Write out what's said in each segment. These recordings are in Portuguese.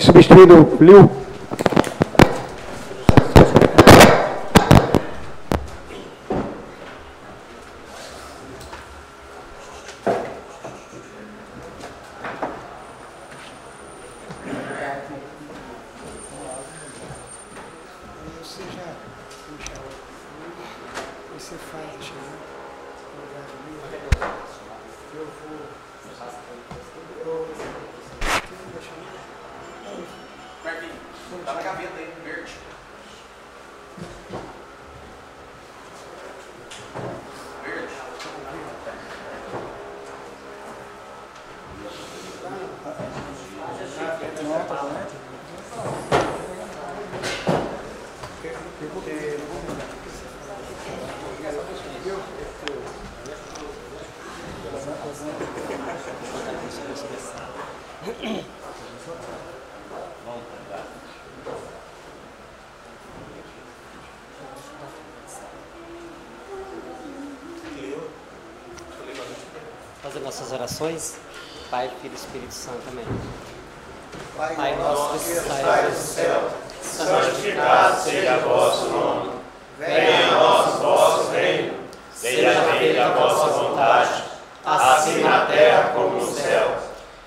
substituindo o Liu. Fazer nossas orações. Pai, Filho e Espírito Santo. Amém. Pai nosso que estás no céu, santificado seja o vosso nome. Venha a nós o vosso reino. Seja feita a vossa vontade, assim na terra como no céu.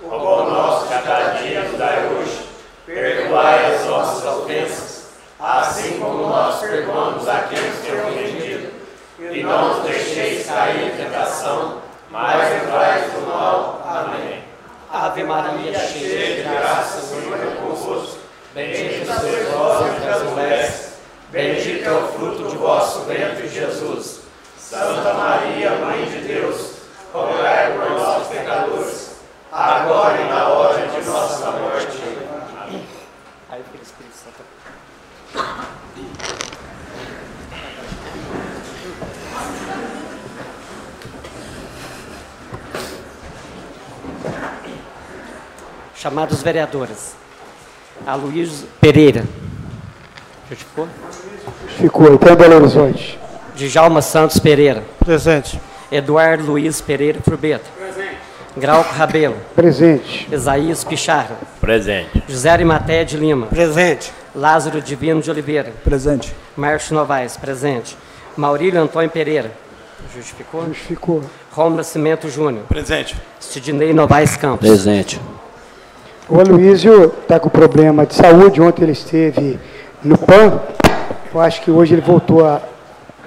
O pão nosso de cada dia nos dai hoje. Perdoai as nossas ofensas, assim como nós perdoamos aqueles que têm ofendido. E não nos deixeis cair em tentação, mas livrai-nos do mal. Amém. Ave Maria, cheia de graça, o Senhor é convosco. Bendita sois vós entre as mulheres, bendito é o fruto do vosso ventre, Jesus. Santa Maria, Mãe de Deus, rogai por nós, pecadores, agora e na hora de nossa morte. Amém. Pai, Filho e Espírito Santo. Chamados vereadores. Aloysio Pereira. Justificou? Ficou, então, Belo Horizonte. Djalma Santos Pereira. Presente. Eduardo Luiz Pereira Furbeta. Grauco Rabelo. Presente. Isaías Picharra. Presente. José Arimaté de Lima. Presente. Lázaro Divino de Oliveira. Presente. Márcio Novaes, presente. Maurílio Antônio Pereira. Justificou? Justificou. Romulo Nascimento Júnior. Presente. Sidney Novaes Campos. Presente. O Aloysio está com problema de saúde. Ontem ele esteve no PAN. Eu acho que hoje ele voltou a,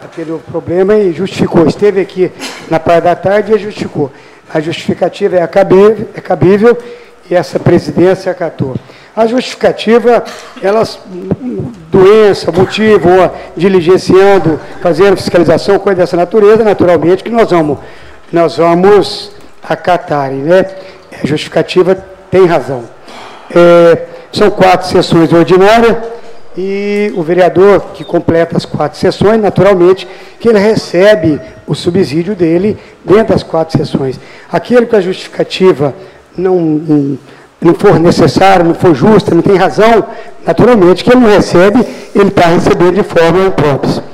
a ter o problema e justificou. Esteve aqui na parte da tarde e justificou. A justificativa é cabível, é cabível e essa presidência acatou. A justificativa, elas, doença, motivo, diligenciando, fazendo fiscalização, coisa dessa natureza, naturalmente que nós vamos, nós vamos acatar. Né? A justificativa tem razão. É, são quatro sessões ordinárias e o vereador que completa as quatro sessões, naturalmente, que ele recebe o subsídio dele dentro das quatro sessões. Aquele que a justificativa não, não for necessária, não for justa, não tem razão, naturalmente que ele não recebe, ele está recebendo de forma imprópria.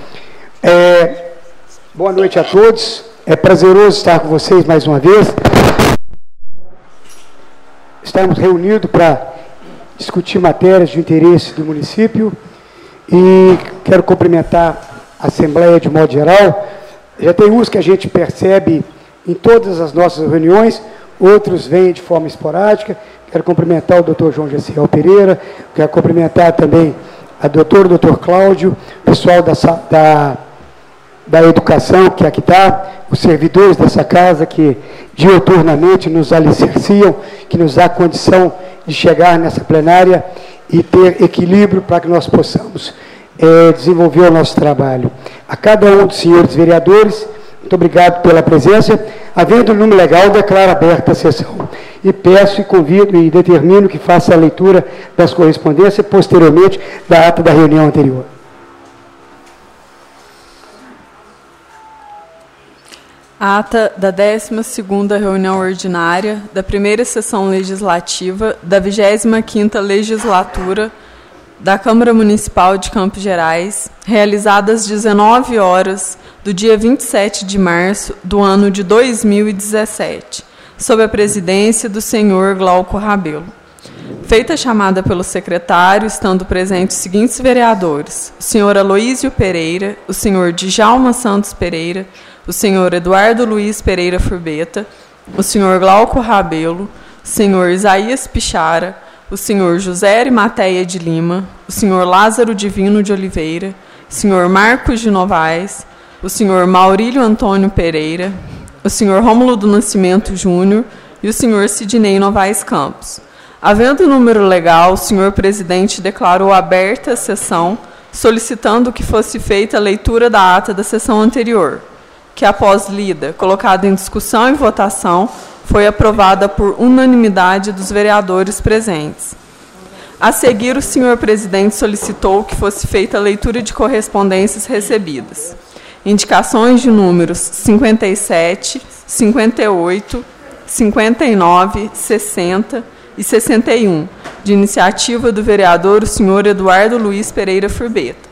É, boa noite a todos, é prazeroso estar com vocês mais uma vez. Estamos reunidos para discutir matérias de interesse do município e quero cumprimentar a Assembleia de modo geral. Já tem uns que a gente percebe em todas as nossas reuniões, outros vêm de forma esporádica. Quero cumprimentar o doutor João Gessiel Pereira, quero cumprimentar também a doutora, o doutor Cláudio, pessoal da, da, da educação que aqui está, os servidores dessa casa que diuturnamente nos alicerciam, que nos dá condição de chegar nessa plenária e ter equilíbrio para que nós possamos é, desenvolver o nosso trabalho. A cada um dos senhores vereadores, muito obrigado pela presença. Havendo o número legal, declaro aberta a sessão. E peço e convido e determino que faça a leitura das correspondências posteriormente da ata da reunião anterior. Ata da 12ª reunião ordinária da primeira sessão legislativa da 25ª legislatura da Câmara Municipal de Campos Gerais, realizada às 19 horas do dia 27 de março do ano de 2017, sob a presidência do senhor Glauco Rabelo. Feita a chamada pelo secretário, estando presentes os seguintes vereadores: o senhor Aloísio Pereira, o senhor Djalma Santos Pereira, o senhor Eduardo Luiz Pereira Furbeta, o senhor Glauco Rabelo, o senhor Isaías Pichara, o senhor José Mateia de Lima, o senhor Lázaro Divino de Oliveira, o senhor Marcos de Novaes, o senhor Maurílio Antônio Pereira, o senhor Rômulo do Nascimento Júnior e o senhor Sidney Novaes Campos. Havendo número legal, o senhor presidente declarou aberta a sessão, solicitando que fosse feita a leitura da ata da sessão anterior, que após lida, colocada em discussão e votação, foi aprovada por unanimidade dos vereadores presentes. A seguir, o senhor presidente solicitou que fosse feita a leitura de correspondências recebidas. Indicações de números 57, 58, 59, 60 e 61, de iniciativa do vereador o senhor Eduardo Luiz Pereira Furbeta.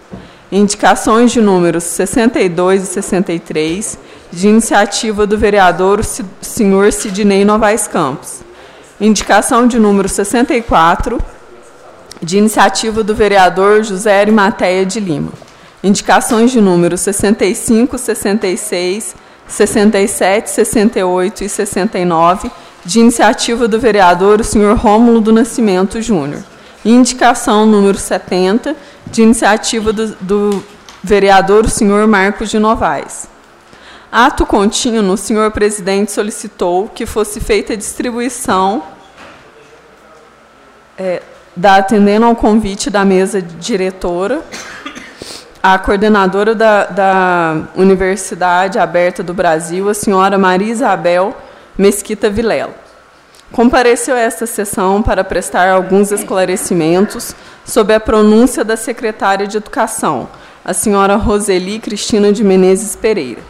Indicações de números 62 e 63, de iniciativa do vereador senhor Sidney Novaes Campos. Indicação de número 64, de iniciativa do vereador José Arimateia de Lima. Indicações de números 65, 66, 67, 68 e 69, de iniciativa do vereador senhor Rômulo do Nascimento Júnior. Indicação número 70, de iniciativa do, do vereador o senhor Marcos de Novaes. Ato contínuo, o senhor presidente solicitou que fosse feita a distribuição é, da atendendo ao convite da mesa diretora a coordenadora da, da Universidade Aberta do Brasil, a senhora Maria Isabel Mesquita Vilela. Compareceu a esta sessão para prestar alguns esclarecimentos sobre a pronúncia da secretária de Educação, a senhora Roseli Cristina de Menezes Pereira.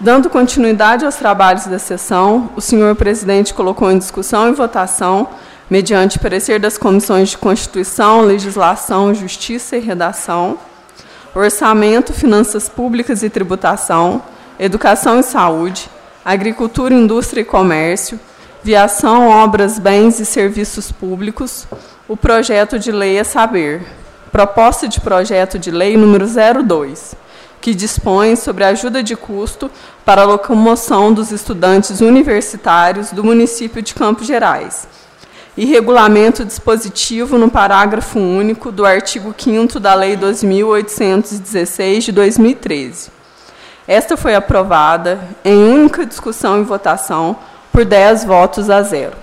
Dando continuidade aos trabalhos da sessão, o senhor presidente colocou em discussão e votação, mediante parecer das comissões de Constituição, Legislação, Justiça e Redação, Orçamento, Finanças Públicas e Tributação, Educação e Saúde, Agricultura, Indústria e Comércio, Viação, Obras, Bens e Serviços Públicos, o projeto de lei a saber. Proposta de projeto de lei número 02, que dispõe sobre ajuda de custo para a locomoção dos estudantes universitários do município de Campos Gerais e regulamento dispositivo no parágrafo único do artigo 5 da Lei 2816 de 2013. Esta foi aprovada em única discussão e votação por 10 votos a zero.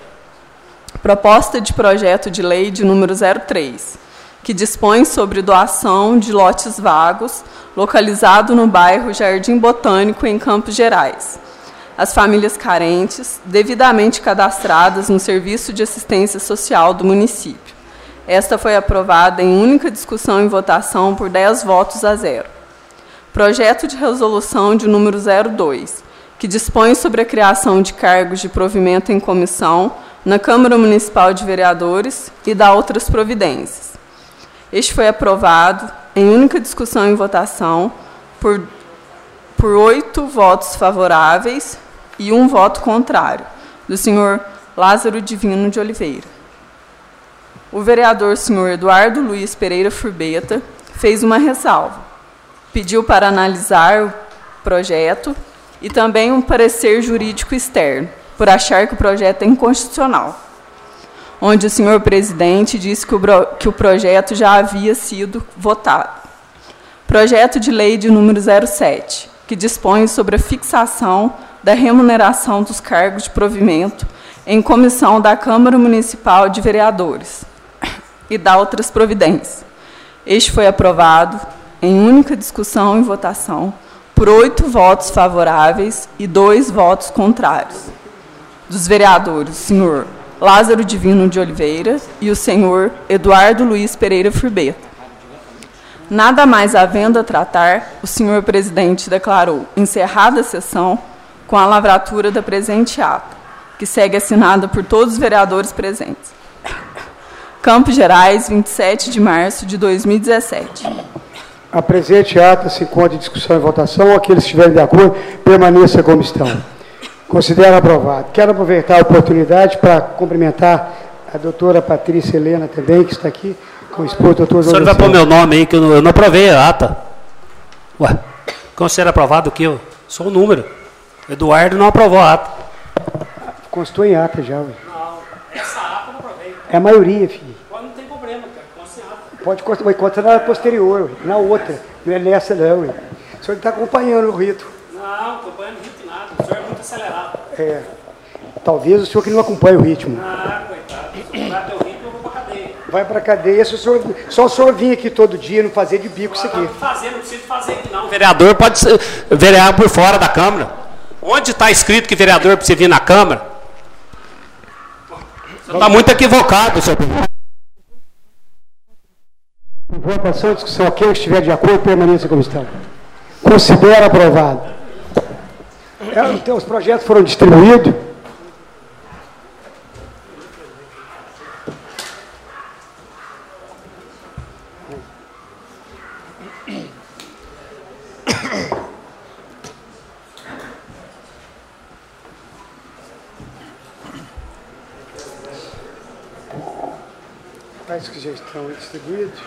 Proposta de projeto de lei de número 03, que dispõe sobre doação de lotes vagos localizado no bairro Jardim Botânico, em Campos Gerais as famílias carentes, devidamente cadastradas no Serviço de Assistência Social do município. Esta foi aprovada em única discussão e votação por 10 votos a zero. Projeto de resolução de número 02, que dispõe sobre a criação de cargos de provimento em comissão na Câmara Municipal de Vereadores e da outras providências. Este foi aprovado em única discussão e votação por, por oito votos favoráveis e um voto contrário, do senhor Lázaro Divino de Oliveira. O vereador senhor Eduardo Luiz Pereira Furbeta fez uma ressalva. Pediu para analisar o projeto e também um parecer jurídico externo, por achar que o projeto é inconstitucional. Onde o senhor presidente disse que o, que o projeto já havia sido votado. Projeto de lei de número 07, que dispõe sobre a fixação da remuneração dos cargos de provimento em comissão da Câmara Municipal de Vereadores e da outras providências. Este foi aprovado em única discussão e votação por oito votos favoráveis e dois votos contrários. Dos vereadores, o senhor Lázaro Divino de Oliveira e o senhor Eduardo Luiz Pereira Furbeta. Nada mais havendo a tratar, o senhor presidente declarou encerrada a sessão com a lavratura da presente ata, que segue assinada por todos os vereadores presentes. Campos Gerais, 27 de março de 2017. A presente ata se encontra em discussão e votação. Aqueles que estiverem de acordo, permaneça como estão. Considero aprovado. Quero aproveitar a oportunidade para cumprimentar a doutora Patrícia Helena também, que está aqui, com o esposo do doutor O senhor vai pôr meu nome aí, que eu não, eu não aprovei a ata. Ué, considera aprovado o quê? Eu sou o número. Eduardo não aprovou a ata. Constou em ata já, ué. Não, essa ata eu não aprovei. É a maioria, filho. Não tem problema, cara. Consta em ata. Pode constar, vai constar na posterior, na outra. Não é nessa não, ué. O senhor está acompanhando o rito. Não, acompanhando rito nada. O senhor é muito acelerado. É. Talvez o senhor que não acompanha o ritmo. Ah, coitado. Se eu teu ritmo, eu vou pra cadeia. Vai para cadeia, se o senhor, só o senhor vir aqui todo dia, não fazer de bico isso Não aqui. fazer, não precisa fazer aqui não. O vereador pode ser, verear por fora da Câmara. Onde está escrito que vereador precisa vir na Câmara? Você está muito equivocado, senhor. Votação, discussão, aquele que estiver de acordo, permaneça como estão. Considera aprovado. É, então, os projetos foram distribuídos. Quais que já estão distribuídos?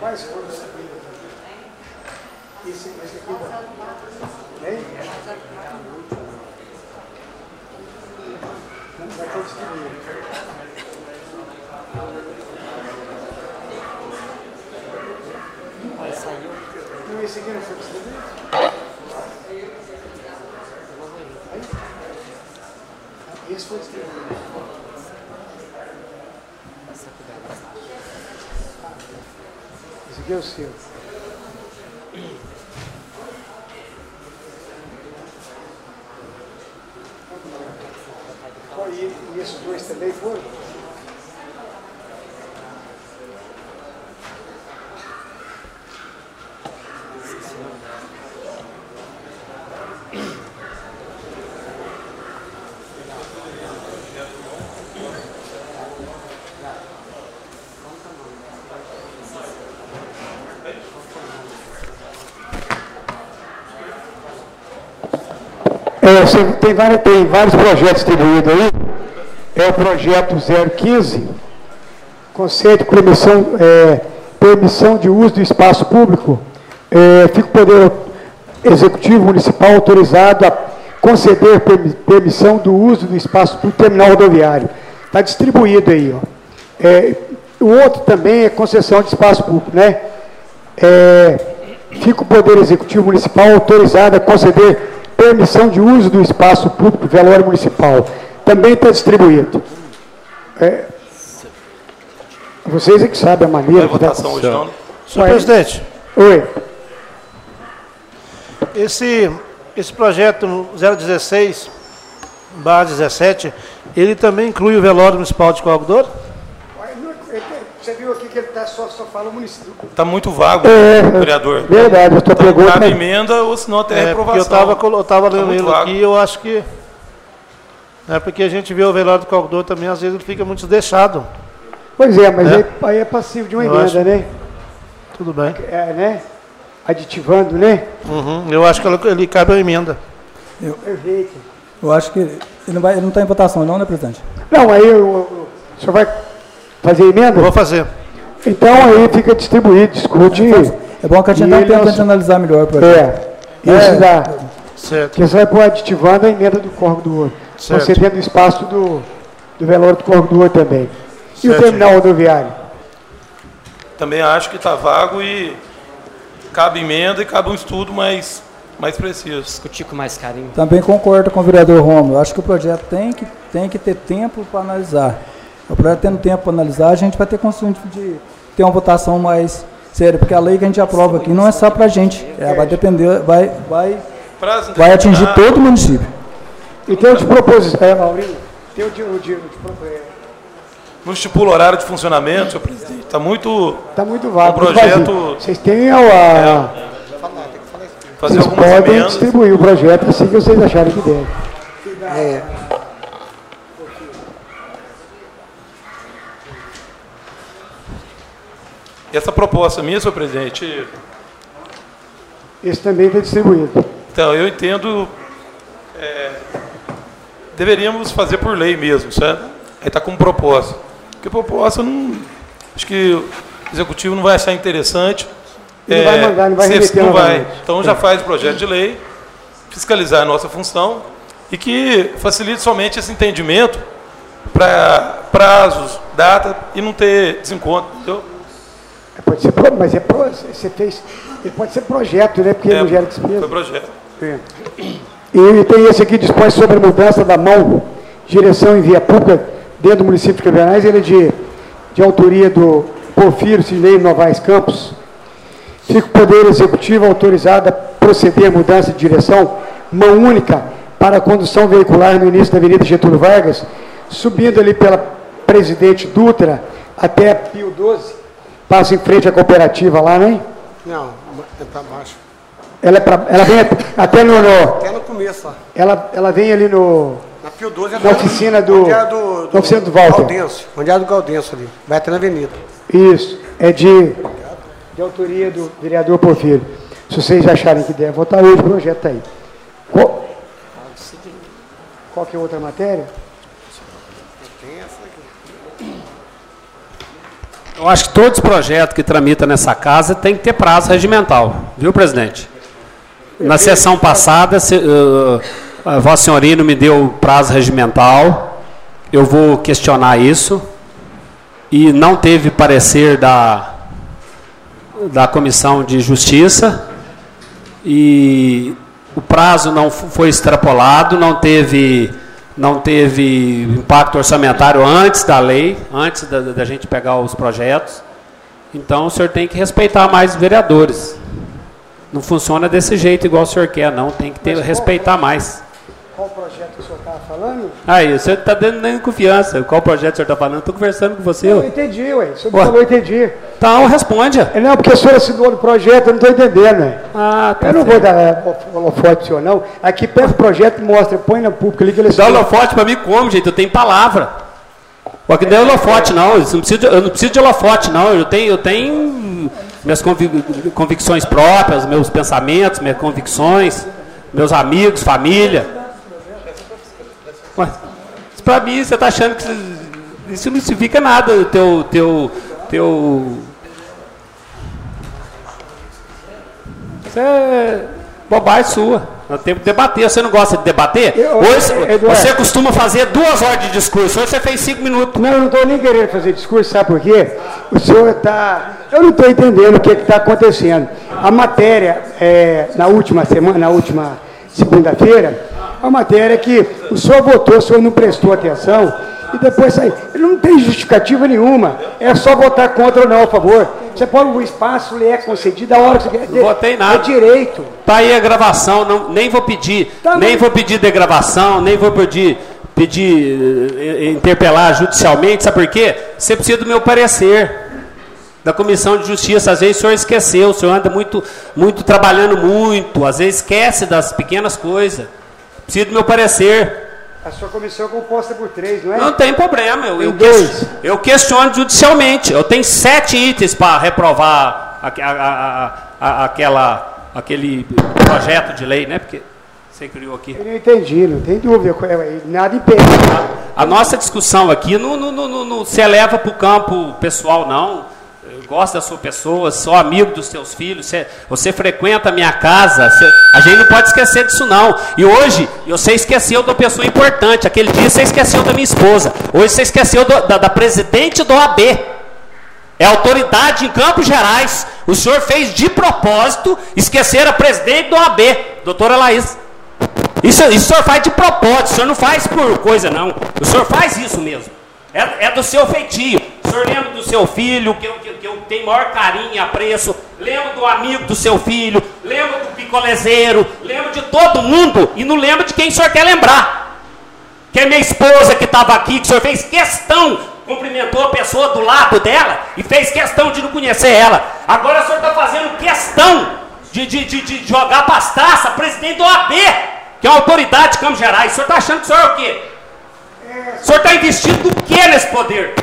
Quais foram distribuídos? Esse, esse aqui não. Hein? Não vai ter distribuído. Aí saiu. Não, esse aqui não foi distribuído? Aí? Ah, Esse foi distribuído. Esse aqui é o seu. Qual- E, e esses dois também foram? Tem, vários, tem vários projetos distribuídos aí. É o projeto 015, conceito de permissão, é, permissão de uso do espaço público. É, fica o Poder Executivo Municipal autorizado a conceder permi- permissão do uso do espaço público terminal rodoviário. Está distribuído aí. Ó. É, o outro também é concessão de espaço público, né? É, fica o Poder Executivo Municipal autorizado a conceder permissão de uso do espaço público velório municipal. Também está distribuído. É, vocês é que sabem a maneira. Vai votação hoje não? Senhor presidente, Oi. esse, esse projeto 016, barra 17, ele também inclui o velório municipal de Coagudor? Você viu aqui que ele tá só, só fala o município. Está muito vago, É, vereador. Verdade, a tua Então, pergunta. cabe emenda ou senão até É, reprovação. eu estava eu tava lendo ele vago. aqui eu acho que... É porque a gente vê o velório do Coagudor também, às vezes ele fica muito deixado. Pois é, mas É. Aí, aí é passivo de uma Eu emenda, acho. né? Tudo bem. É, né? Aditivando, né? Uhum, Eu acho que ele, ele cabe a emenda. Perfeito. Eu acho que ele não vai, ele não está em votação, não, né, presidente? Não, aí o, o, o senhor vai fazer emenda? Eu vou fazer. Então aí fica distribuído, discute. É bom que a gente dá um tempo é o- para gente analisar melhor o projeto. É, isso É. dá. Certo. Porque você vai pôr aditivando a emenda do corpo do outro. Certo. Você dentro do espaço do, do velório do corpo do outro também. E o Certo. terminal rodoviário? Também acho que está vago e cabe emenda e cabe um estudo mais, mais preciso. Discutir com mais carinho. Também concordo com o vereador Romulo. Acho que o projeto tem que, tem que ter tempo para analisar. O projeto tendo tempo para analisar, a gente vai ter condições de ter uma votação mais séria, porque a lei que a gente aprova aqui não é só para a gente. É, vai depender, vai, vai, vai atingir todo o município. E tem o de proposição. É, Maurinho? Tem o de, o de, o de pro- é, Não estipula horário de funcionamento, senhor presidente. Está muito. Tá muito vago. O projeto-. Vocês têm a. a Fazer vocês podem emendas. distribuir o projeto assim que vocês acharem que deve. É. essa proposta minha, senhor presidente. Esse também está distribuído. Então, eu entendo. É, deveríamos fazer por lei mesmo, certo? Aí está como proposta. Porque proposta não. Acho que o executivo não vai achar interessante. Não é, vai mandar, não vai remeter Não vai. Então já faz o projeto de lei, fiscalizar a nossa função e que facilite somente esse entendimento para prazos, data e não ter desencontro, entendeu? Pode ser, mas é pro, você fez, ele pode ser projeto, né? Porque é, gera despesa. Foi projeto. É. E tem esse aqui dispõe sobre a mudança da mão, direção em via pública dentro do município de Cabanais, ele é de, de autoria do Porfírio Silei Novaes Campos. Fica o Poder Executivo autorizado a proceder à mudança de direção, mão única, para a condução veicular no início da Avenida Getúlio Vargas, subindo ali pela Presidente Dutra até Pio 12, passa em frente à cooperativa lá, né? Não, é para baixo. Ela, é pra, ela vem até no, no, Até no começo, ó. Ela, ela vem ali no. Na Pio 12 é na oficina do. Onde é do, do, na oficina do Walter. Galdenso, onde é do Galdenso ali. Vai até na avenida. Isso. É de, de autoria do vereador Porfírio. Se vocês acharem que deve votar hoje, o projeto está aí. Qual, qual que é outra matéria? Eu acho que todos os projetos que tramitam nessa casa tem que ter prazo regimental, viu, presidente? Na sessão passada, se, uh, a Vossa Senhoria não me deu prazo regimental, eu vou questionar isso, e não teve parecer da, da Comissão de Justiça, e o prazo não foi extrapolado, não teve, não teve impacto orçamentário antes da lei, antes da, da gente pegar os projetos. Então o senhor tem que respeitar mais os vereadores. Não funciona desse jeito igual o senhor quer, não. Tem que ter, respeitar mais. Projeto que o senhor falando? Aí, está dando nem confiança. Qual projeto o senhor está falando? Estou conversando com você. Eu entendi, ué. O senhor ué. falou, eu entendi. Então, responde. É, não, porque o senhor assinou o projeto, eu não estou entendendo, ué. Ah, tá Eu não vou dar é, holofote senhor, não. Aqui pega o projeto, mostra, põe na pública ali que ele Dá holofote para mim como, gente? Eu tenho palavra. O que não é holofote, não. Eu não, preciso de, eu não preciso de holofote, não. Eu tenho, eu tenho minhas convicções próprias, meus pensamentos, minhas convicções, meus amigos, família. Para mim, você está achando que isso não significa nada, teu, teu, teu... Isso é bobagem sua. Nós temos que debater. Você não gosta de debater? Eu, Hoje, Eduardo, você costuma fazer duas horas de discurso. Hoje você fez cinco minutos. Não, eu não estou nem querendo fazer discurso, sabe por quê? O senhor está. Eu não estou entendendo o que está acontecendo. A matéria, é, na última semana, na última segunda-feira, a matéria que o senhor votou, o senhor não prestou atenção e depois saiu. Não tem justificativa nenhuma. É só votar contra ou não a favor. Você põe o espaço, lhe é concedido a hora que você quer. Não votei nada. É direito. Tá aí a gravação, não, nem vou pedir. Tá nem vou pedir degravação, nem vou pedir, pedir eh, interpelar judicialmente. Sabe por quê? Você precisa do meu parecer. Da Comissão de Justiça, às vezes o senhor esqueceu, o senhor anda muito, muito trabalhando muito, às vezes esquece das pequenas coisas. Precisa do meu parecer. A sua comissão é composta por três, não é? Não tem problema. Eu, eu, dois. eu questiono judicialmente. Eu tenho sete itens para reprovar a, a, a, aquela, aquele projeto de lei, né? Porque você criou aqui. Eu não entendi, não tem dúvida. Nada impede. A, nossa discussão aqui não, não, não, não se eleva para o campo pessoal, não gosta da sua pessoa, sou amigo dos seus filhos, você, você frequenta a minha casa, você, a gente não pode esquecer disso não. E hoje, você esqueceu uma pessoa importante, aquele dia você esqueceu da minha esposa, hoje você esqueceu do, da, da presidente do AB. É autoridade em Campos Gerais. O senhor fez de propósito esquecer a presidente do AB, doutora Laís. Isso, isso o senhor faz de propósito, o senhor não faz por coisa não. O senhor faz isso mesmo. É, é do seu feitio. O senhor lembra do seu filho, que eu, que, que eu tenho maior carinho e apreço. Lembra do amigo do seu filho. Lembra do picolezeiro. Lembra de todo mundo. E não lembra de quem o senhor quer lembrar. Que é minha esposa que estava aqui, que o senhor fez questão, cumprimentou a pessoa do lado dela e fez questão de não conhecer ela. Agora o senhor está fazendo questão de, de, de, de jogar para as traças presidente do AB, que é uma autoridade de Campos Gerais. O senhor está achando que o senhor é o quê? O senhor está investindo do que nesse poder?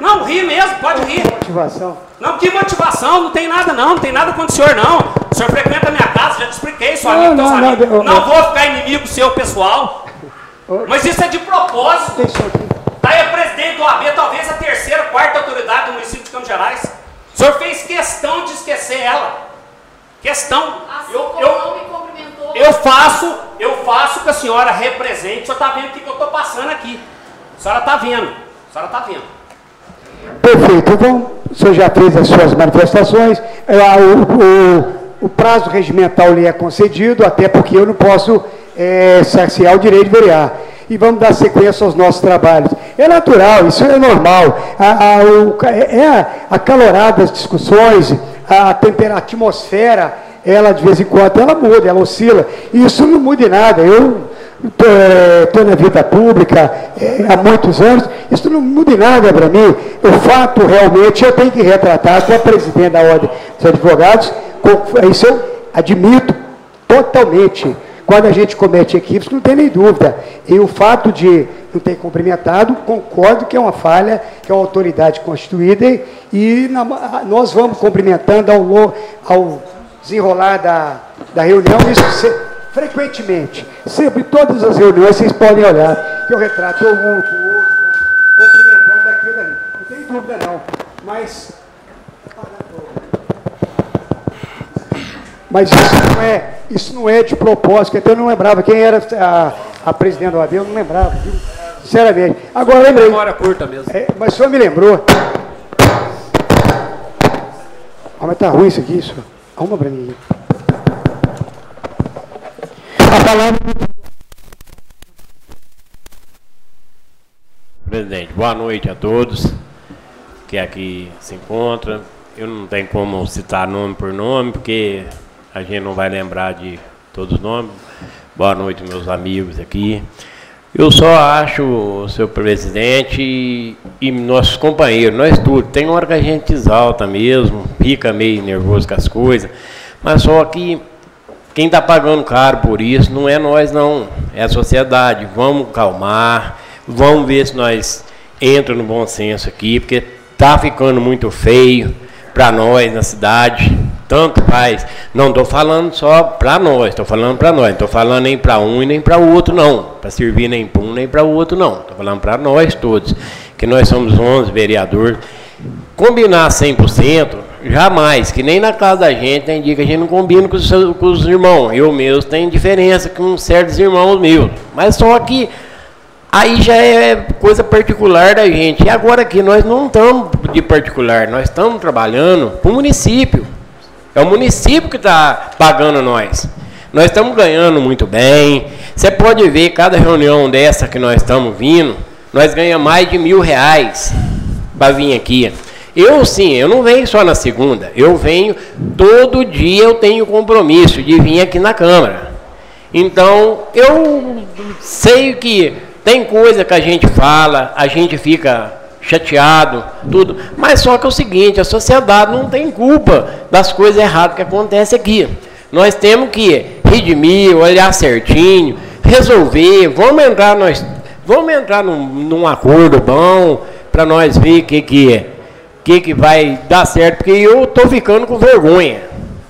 Não, ri mesmo, pode rir. Motivação. Não, que motivação? Não tem nada não, não tem nada contra o senhor não. O senhor frequenta a minha casa, já te expliquei, sou Não, amigo não, não, amigos. eu- Não eu- vou ficar inimigo seu pessoal. Mas isso é de propósito. Tem isso aqui. Aí o presidente do AB, talvez a terceira, quarta autoridade do município de Campos Gerais. O senhor fez questão de esquecer ela. Questão. Assim Eu, como eu, não me cumprimentou. eu faço, eu faço que a senhora represente. O senhor está vendo o que que eu estou passando aqui. A senhora está vendo. A senhora está vendo. Perfeito. Então, o senhor já fez as suas manifestações. É, O, o- o prazo regimental lhe é concedido, até porque eu não posso é, saciar o direito de verear. E vamos dar sequência aos nossos trabalhos. É natural, isso é normal. A, a, o, é é acalorada as discussões, a, tempera, a atmosfera, ela de vez em quando, ela muda, ela oscila. E isso não muda em nada. Eu estou na vida pública é, há muitos anos, isso não muda em nada para mim. O fato realmente eu tenho que retratar com a presidente da Ordem dos Advogados, isso eu admito totalmente. Quando a gente comete equipes, não tem nem dúvida. E o fato de não ter cumprimentado, concordo que é uma falha, que é uma autoridade constituída, e, na- nós vamos cumprimentando ao, ao desenrolar da, da reunião, isso se- frequentemente. Sempre, em todas as reuniões, vocês podem olhar, que eu retrato um com o outro, cumprimentando daqui ou dali. Não tem dúvida não. Mas Mas isso não é, isso não é de propósito, até eu não lembrava quem era a, a presidente do AB, eu não lembrava, viu? Sinceramente. Agora lembrei. Memória curta mesmo. É, mas o senhor me lembrou. Ah, mas tá ruim isso aqui, isso. Arruma pra mim. A palavra. Presidente, boa noite a todos que aqui se encontram. Eu não tenho como citar nome por nome, porque a gente não vai lembrar de todos os nomes. Boa noite, meus amigos aqui. Eu só acho, seu presidente e, nossos companheiros, nós tudo, tem hora que a gente exalta mesmo, fica meio nervoso com as coisas, mas só que quem está pagando caro por isso não é nós não, é a sociedade. Vamos calmar, vamos ver se nós entra no bom senso aqui, porque tá ficando muito feio para nós na cidade. Tanto faz. Não estou falando só para nós, estou falando para nós. Estou falando nem para um e nem para o outro, não. Para servir nem para um nem para o outro, não. Estou falando para nós todos. Que nós somos 11 vereadores. Combinar 100%, jamais. Que nem na casa da gente tem dia que a gente não combina com os, com os irmãos. Eu mesmo tenho diferença com certos irmãos meus. Mas só que Aí já é coisa particular da gente. E agora aqui nós não estamos de particular, nós estamos trabalhando para o município. É o município que está pagando nós. Nós estamos ganhando muito bem. Você pode ver cada reunião dessa que nós estamos vindo, nós ganhamos mais de mil reais para vir aqui. Eu sim, eu não venho só na segunda, eu venho todo dia eu tenho compromisso de vir aqui na Câmara. Então, eu sei que tem coisa que a gente fala, a gente fica chateado, tudo, mas só que é o seguinte, a sociedade não tem culpa das coisas erradas que acontecem aqui. Nós temos que redimir, olhar certinho, resolver, vamos entrar nós, vamos entrar num, num acordo bom para nós ver o que que que que vai dar certo, porque eu tô ficando com vergonha.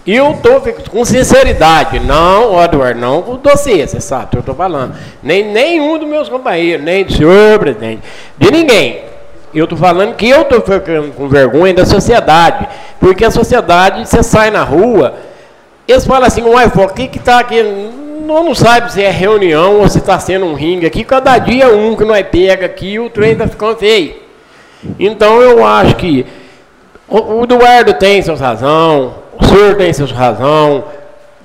Eu fic- com sinceridade, não, Eduardo, não com você, você sabe o que eu tô falando. Nem nenhum dos meus companheiros, nem do senhor, presidente, de ninguém. Eu tô falando que eu tô ficando com vergonha da sociedade, porque a sociedade, você sai na rua, eles falam assim, uai, o que que tá aqui? Não, não sabe se é reunião ou se está sendo um ringue aqui, cada dia um que nós pega aqui, o trem tá ficando feio. Então eu acho que o, Eduardo tem seus razão, o senhor tem seus razão,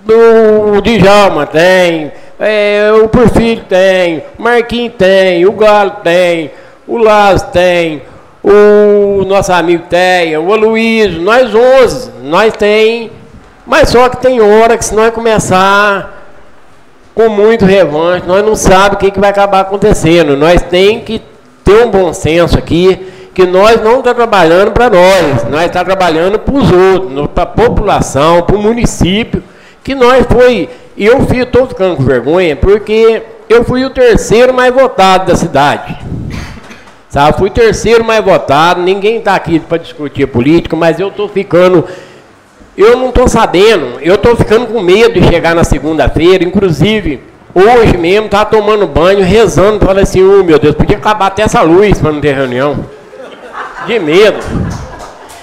o Djalma tem, é, o Porfírio tem, o Marquinhos tem, o Galo tem, o Lázaro tem, o nosso amigo tem, o Aloysio, nós 11, nós tem, mas só que tem hora que se nós começar com muito revanche, nós não sabemos o que, que vai acabar acontecendo. Nós tem que ter um bom senso aqui, que nós não estamos trabalhando para nós, nós estamos trabalhando para os outros, para a população, para o município, que nós foi. E eu estou ficando com vergonha porque eu fui o terceiro mais votado da cidade. Sabe? Fui terceiro mais votado, ninguém está aqui para discutir política, mas eu estou ficando. Eu não estou sabendo, eu estou ficando com medo de chegar na segunda-feira, inclusive. Hoje mesmo, estava tomando banho, rezando, falei assim, oh, meu Deus, podia acabar até essa luz para não ter reunião. De medo.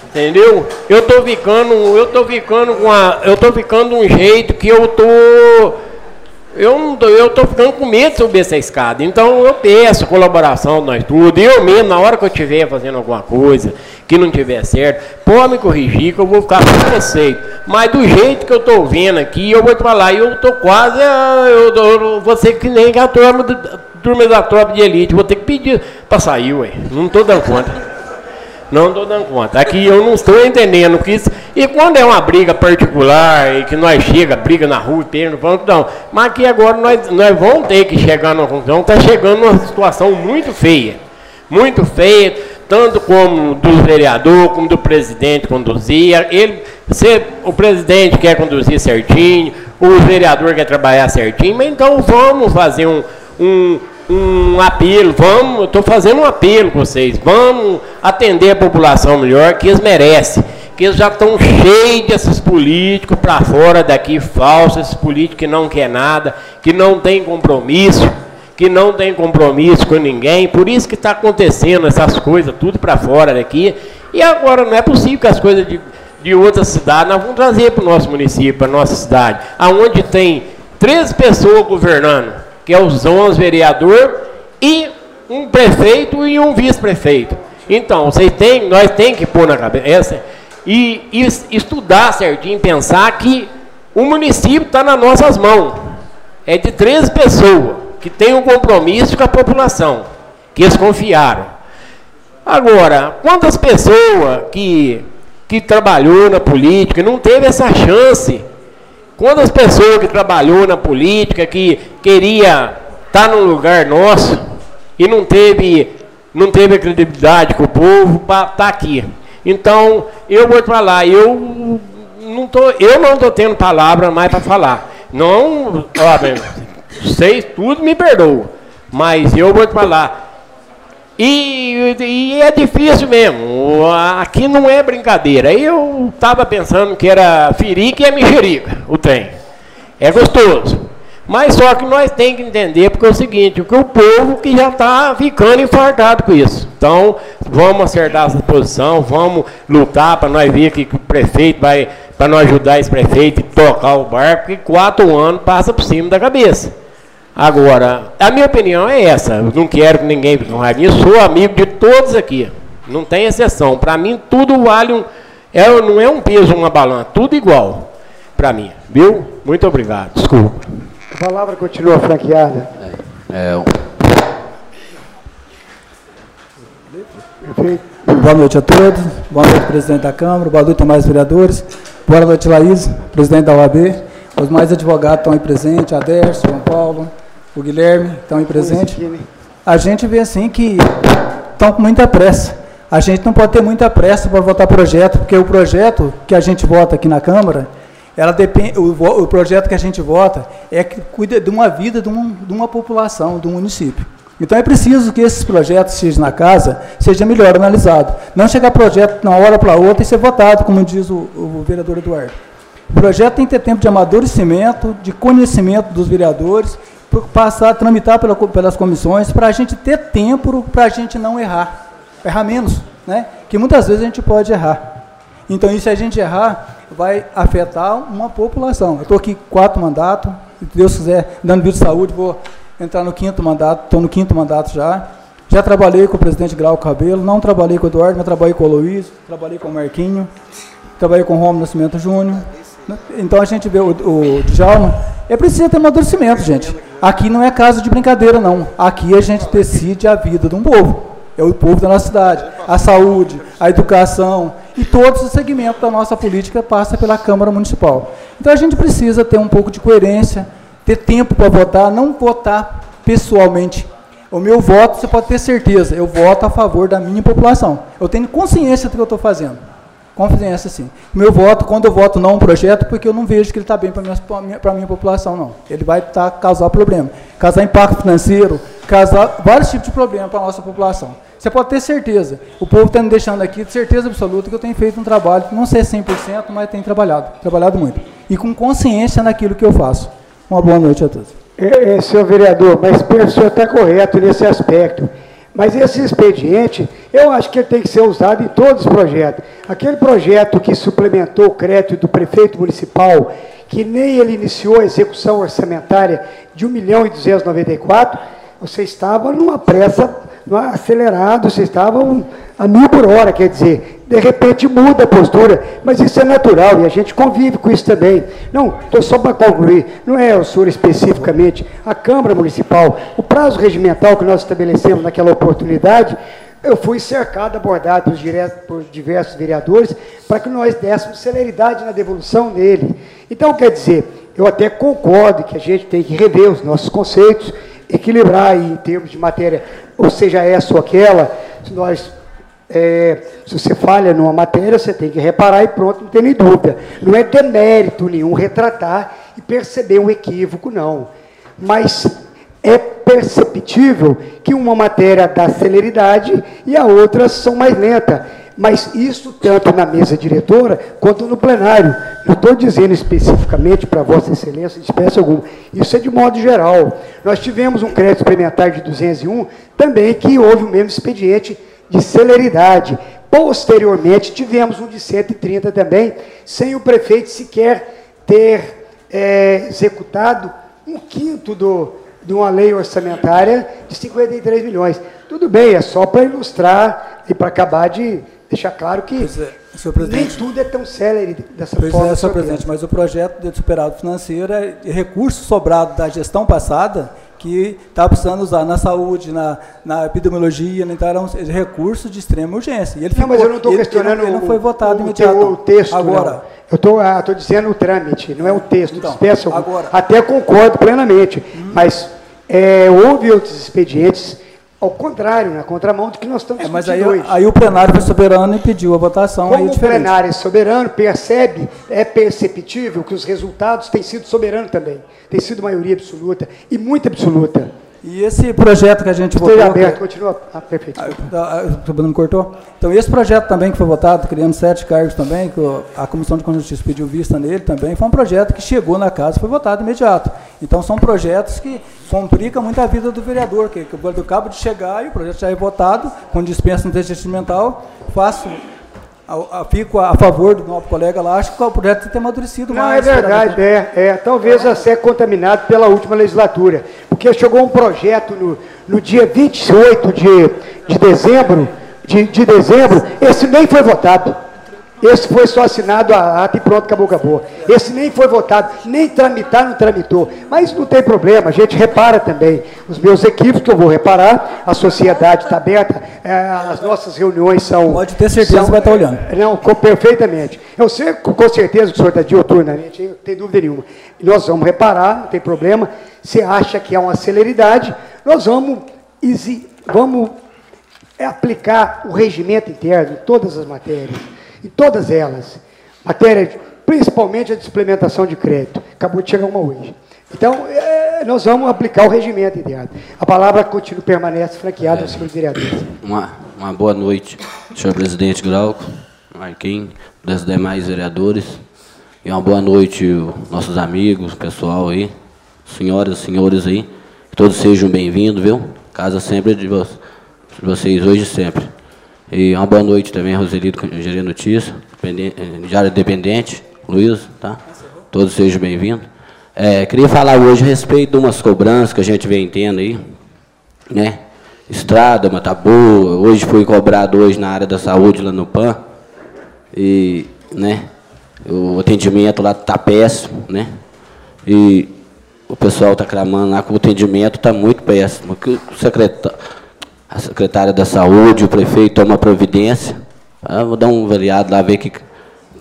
Entendeu? Eu tô ficando, eu tô ficando com a, eu tô ficando um jeito que eu tô eu eu tô ficando com medo de subir essa escada. Então eu peço colaboração de nós tudo. Eu mesmo, na hora que eu estiver fazendo alguma coisa que não tiver certo, pode me corrigir que eu vou ficar com receito. Mas do jeito que eu tô vendo aqui, eu vou te falar, eu tô quase, eu, eu, eu ser que nem a turma, turma da tropa de elite, vou ter que pedir para sair, ué. Não tô dando conta. Não estou dando conta. Aqui eu não estou entendendo que isso. E quando é uma briga particular e que nós chega, briga na rua e pega no banco, não. Mas aqui agora nós, nós vamos ter que chegar numa conclusão, está chegando numa situação muito feia. Muito feia, tanto como do vereador, como do presidente conduzir. Ele, se o presidente quer conduzir certinho, o vereador quer trabalhar certinho, mas então vamos fazer um, um um apelo, vamos, estou fazendo um apelo com vocês, vamos atender a população melhor, que eles merecem, que eles já estão cheios desses políticos para fora daqui, falsos, esses políticos que não quer nada, que não tem compromisso, que não tem compromisso com ninguém, por isso que está acontecendo essas coisas, tudo para fora daqui, e agora não é possível que as coisas de, de outras cidades nós vamos trazer para o nosso município, para a nossa cidade, aonde tem três pessoas governando, que é os 11 vereadores, e um prefeito e um vice-prefeito. Então, vocês têm, nós temos que pôr na cabeça e, e estudar certinho, pensar que o município está nas nossas mãos. É de 13 pessoas que têm um compromisso com a população, que eles confiaram. Agora, quantas pessoas que, que trabalhou na política não teve essa chance Quantas pessoas que trabalhou na política, que queria estar num lugar nosso e não teve, não teve a credibilidade com o povo para estar tá aqui. Então, eu vou te falar, eu não tô, eu não estou tendo palavra mais para falar. Não, ó, vocês tudo me perdoam, mas eu vou te falar, e, e, é difícil mesmo. Aqui não é brincadeira. Eu estava pensando que era firica e é mexerica, o trem. É gostoso. Mas só que nós temos que entender, porque é o seguinte, que o povo que já está ficando infartado com isso. Então, vamos acertar essa posição, vamos lutar para nós ver que o prefeito vai, para nós ajudar esse prefeito a tocar o barco, porque quatro anos passa por cima da cabeça. Agora, a minha opinião é essa. Eu não quero que ninguém fique com raiva. Sou amigo de todos aqui. Não tem exceção. Para mim, tudo vale um. É, não é um peso, uma balança. Tudo igual. Para mim. Viu? Muito obrigado. Desculpa. A palavra continua franqueada. É, é, Boa noite a todos. Boa noite, presidente da Câmara. Boa noite, mais vereadores. Boa noite, Laís, presidente da OAB. Os mais advogados estão aí presentes, a Derso, João Paulo, o Guilherme estão aí presentes. A gente vê assim que estão com muita pressa. A gente não pode ter muita pressa para votar projeto, porque o projeto que a gente vota aqui na Câmara, ela depende, o, o projeto que a gente vota é que cuida de uma vida de, um, de uma população, de um município. Então é preciso que esses projetos sejam na casa, seja melhor analisado. Não chegar projeto de uma hora para outra e ser votado, como diz o, o vereador Eduardo. O projeto tem que ter tempo de amadurecimento, de conhecimento dos vereadores passar a tramitar pela, pelas comissões para a gente ter tempo para a gente não errar. Errar menos, né? Que muitas vezes a gente pode errar. Então, isso se a gente errar, vai afetar uma população. Eu estou aqui quatro mandatos, se Deus quiser, dando vida de saúde, vou entrar no quinto mandato, estou no quinto mandato já. Já trabalhei com o presidente Grau Cabelo, não trabalhei com o Eduardo, mas trabalhei com o Luiz, trabalhei com o Marquinho, trabalhei com o Romulo Nascimento Júnior. Então a gente vê o, o Djalma, é preciso ter amadurecimento, gente. Aqui não é caso de brincadeira, não. Aqui a gente decide a vida de um povo. É o povo da nossa cidade. A saúde, a educação e todos os segmentos da nossa política passa pela Câmara Municipal. Então a gente precisa ter um pouco de coerência, ter tempo para votar, não votar pessoalmente. O meu voto, você pode ter certeza, eu voto a favor da minha população. Eu tenho consciência do que eu estou fazendo. Confiança, sim. Meu voto, quando eu voto não um projeto, porque eu não vejo que ele está bem para a minha, minha população, não. Ele vai tá, causar problema. Causar impacto financeiro, causar vários tipos de problemas para a nossa população. Você pode ter certeza, o povo está me deixando aqui de certeza absoluta que eu tenho feito um trabalho, não sei 100%, mas tenho trabalhado, trabalhado muito. E com consciência naquilo que eu faço. Uma boa noite a todos. É, é, senhor vereador, mas o senhor está correto nesse aspecto. Mas esse expediente, eu acho que ele tem que ser usado em todos os projetos. Aquele projeto que suplementou o crédito do prefeito municipal, que nem ele iniciou a execução orçamentária de 1 milhão e 294, você estava numa pressa acelerado, vocês estavam a mil por hora, quer dizer, de repente muda a postura, mas isso é natural e a gente convive com isso também. Não, estou só para concluir, não é o senhor especificamente, a Câmara Municipal, o prazo regimental que nós estabelecemos naquela oportunidade, eu fui cercado, abordado por, direto, por diversos vereadores, para que nós dessemos celeridade na devolução dele. Então, quer dizer, eu até concordo que a gente tem que rever os nossos conceitos, equilibrar em termos de matéria, ou seja, essa ou aquela, se nós é, se você falha numa matéria, você tem que reparar e pronto, não tem nem dúvida. Não é demérito nenhum retratar e perceber um equívoco, não. Mas é perceptível que uma matéria dá celeridade e a outra são mais lenta. Mas isso tanto na mesa diretora quanto no plenário. Não estou dizendo especificamente para Vossa Excelência de espécie alguma. Isso é de modo geral. Nós tivemos um crédito suplementar de 201 também que houve o mesmo expediente de celeridade. Posteriormente, tivemos um de 130 também, sem o prefeito sequer ter é, executado um quinto do, de uma lei orçamentária de 53 milhões. Tudo bem, é só para ilustrar e para acabar de deixar claro que é, nem tudo é tão célere dessa pois forma. É, senhor presidente, mas o projeto de superado financeiro é recurso sobrado da gestão passada que está precisando usar na saúde, na, na epidemiologia, então eram recursos de extrema urgência. E ele não, ficou, mas eu não estou questionando. Ele, ele, não foi votado o, imediato. O texto, agora. Não. Eu estou ah, dizendo o trâmite, não é o texto. Então, agora. Até concordo plenamente, hum. mas é, houve outros expedientes ao contrário, na contramão do que nós estamos é, mas aí, hoje. aí o plenário foi soberano e pediu a votação. Como aí o plenário é soberano, percebe, é perceptível que os resultados têm sido soberanos também. Tem sido maioria absoluta e muito absoluta. E esse projeto que a gente Esteja votou... aberto, continua. Ah, perfeito. Ah, ah, o não cortou? Então, esse projeto também que foi votado, criando sete cargos também, que a Comissão de Constituição pediu vista nele também, foi um projeto que chegou na casa e foi votado imediato. Então, são projetos que complicam muito a vida do vereador, que, que o vereador acaba de chegar e o projeto já é votado, com dispensa no experimental, faço a, a, fico a favor do nosso colega lá, acho que o projeto tem amadurecido Não, mais. Não, é verdade, é, é. Talvez a ser contaminado pela última legislatura. Porque chegou um projeto no, no dia 28 de, de dezembro, de, de dezembro, esse nem foi votado. Esse foi só assinado a ata e pronto, acabou, acabou. Esse nem foi votado, nem tramitar, não tramitou. Mas não tem problema, a gente repara também. Os meus equipes que eu vou reparar, a sociedade está aberta, é, as nossas reuniões são. Pode ter certeza são, que vai estar olhando. Não, com, perfeitamente. Eu sei com certeza que o senhor está dioturnamente, não tem dúvida nenhuma. nós vamos reparar, não tem problema. Você acha que há uma celeridade, nós vamos, vamos aplicar o regimento interno em todas as matérias em todas elas. Matéria, principalmente a de suplementação de crédito. Acabou de chegar uma hoje. Então, é, nós vamos aplicar o regimento interno. A palavra continua, permanece franqueada aos senhores vereadores. Uma, uma boa noite, senhor presidente Glauco, Marquinhos, dos demais vereadores. E uma boa noite, nossos amigos, pessoal aí, senhoras e senhores aí. Que todos sejam bem-vindos, viu? Casa sempre de vocês, hoje e sempre. E uma boa noite também, Roselito, Engenharia Notícia, Diário Dependente, Luiz, tá? Todos sejam bem-vindos. É, queria falar hoje a respeito de umas cobranças que a gente vem tendo aí, né? Estrada, uma tá boa, hoje foi cobrado hoje na área da saúde lá no PAN, e, né? O atendimento lá tá péssimo, né? E o pessoal está clamando lá que o atendimento está muito péssimo. Que o secretário a secretária da saúde, o prefeito toma providência. Ah, vou dar um vereado lá, ver que, que,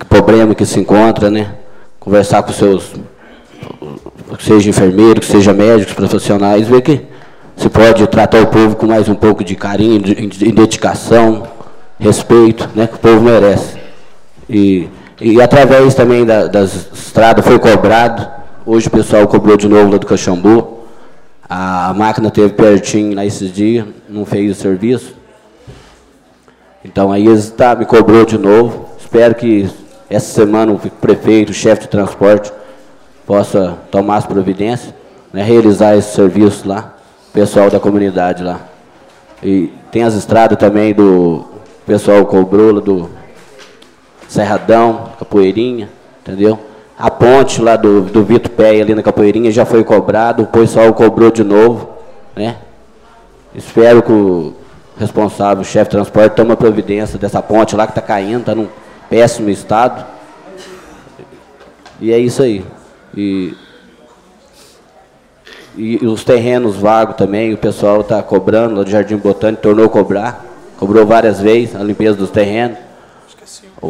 problema que se encontra, né? Conversar com seus, que seja enfermeiro, que seja médicos, profissionais, ver que se pode tratar o povo com mais um pouco de carinho, de dedicação, respeito, né? Que o povo merece. E, e através também da, das estradas foi cobrado. Hoje o pessoal cobrou de novo lá do Caxambu A máquina teve pertinho lá esses dias, não fez o serviço. Então aí eles tá, me cobrou de novo. Espero que essa semana o prefeito, o chefe de transporte, possa tomar as providências, né, realizar esse serviço lá, pessoal da comunidade lá. E tem as estradas também do pessoal cobrou do Serradão, Capoeirinha, entendeu? A ponte lá do, do Vitor Pé ali na Capoeirinha já foi cobrado, o pessoal cobrou de novo, né? Espero que o responsável, o chefe de transporte, tome providência dessa ponte lá que está caindo, está num péssimo estado. E é isso aí. E, e os terrenos vagos também, o pessoal está cobrando, do Jardim Botânico tornou a cobrar, cobrou várias vezes a limpeza dos terrenos.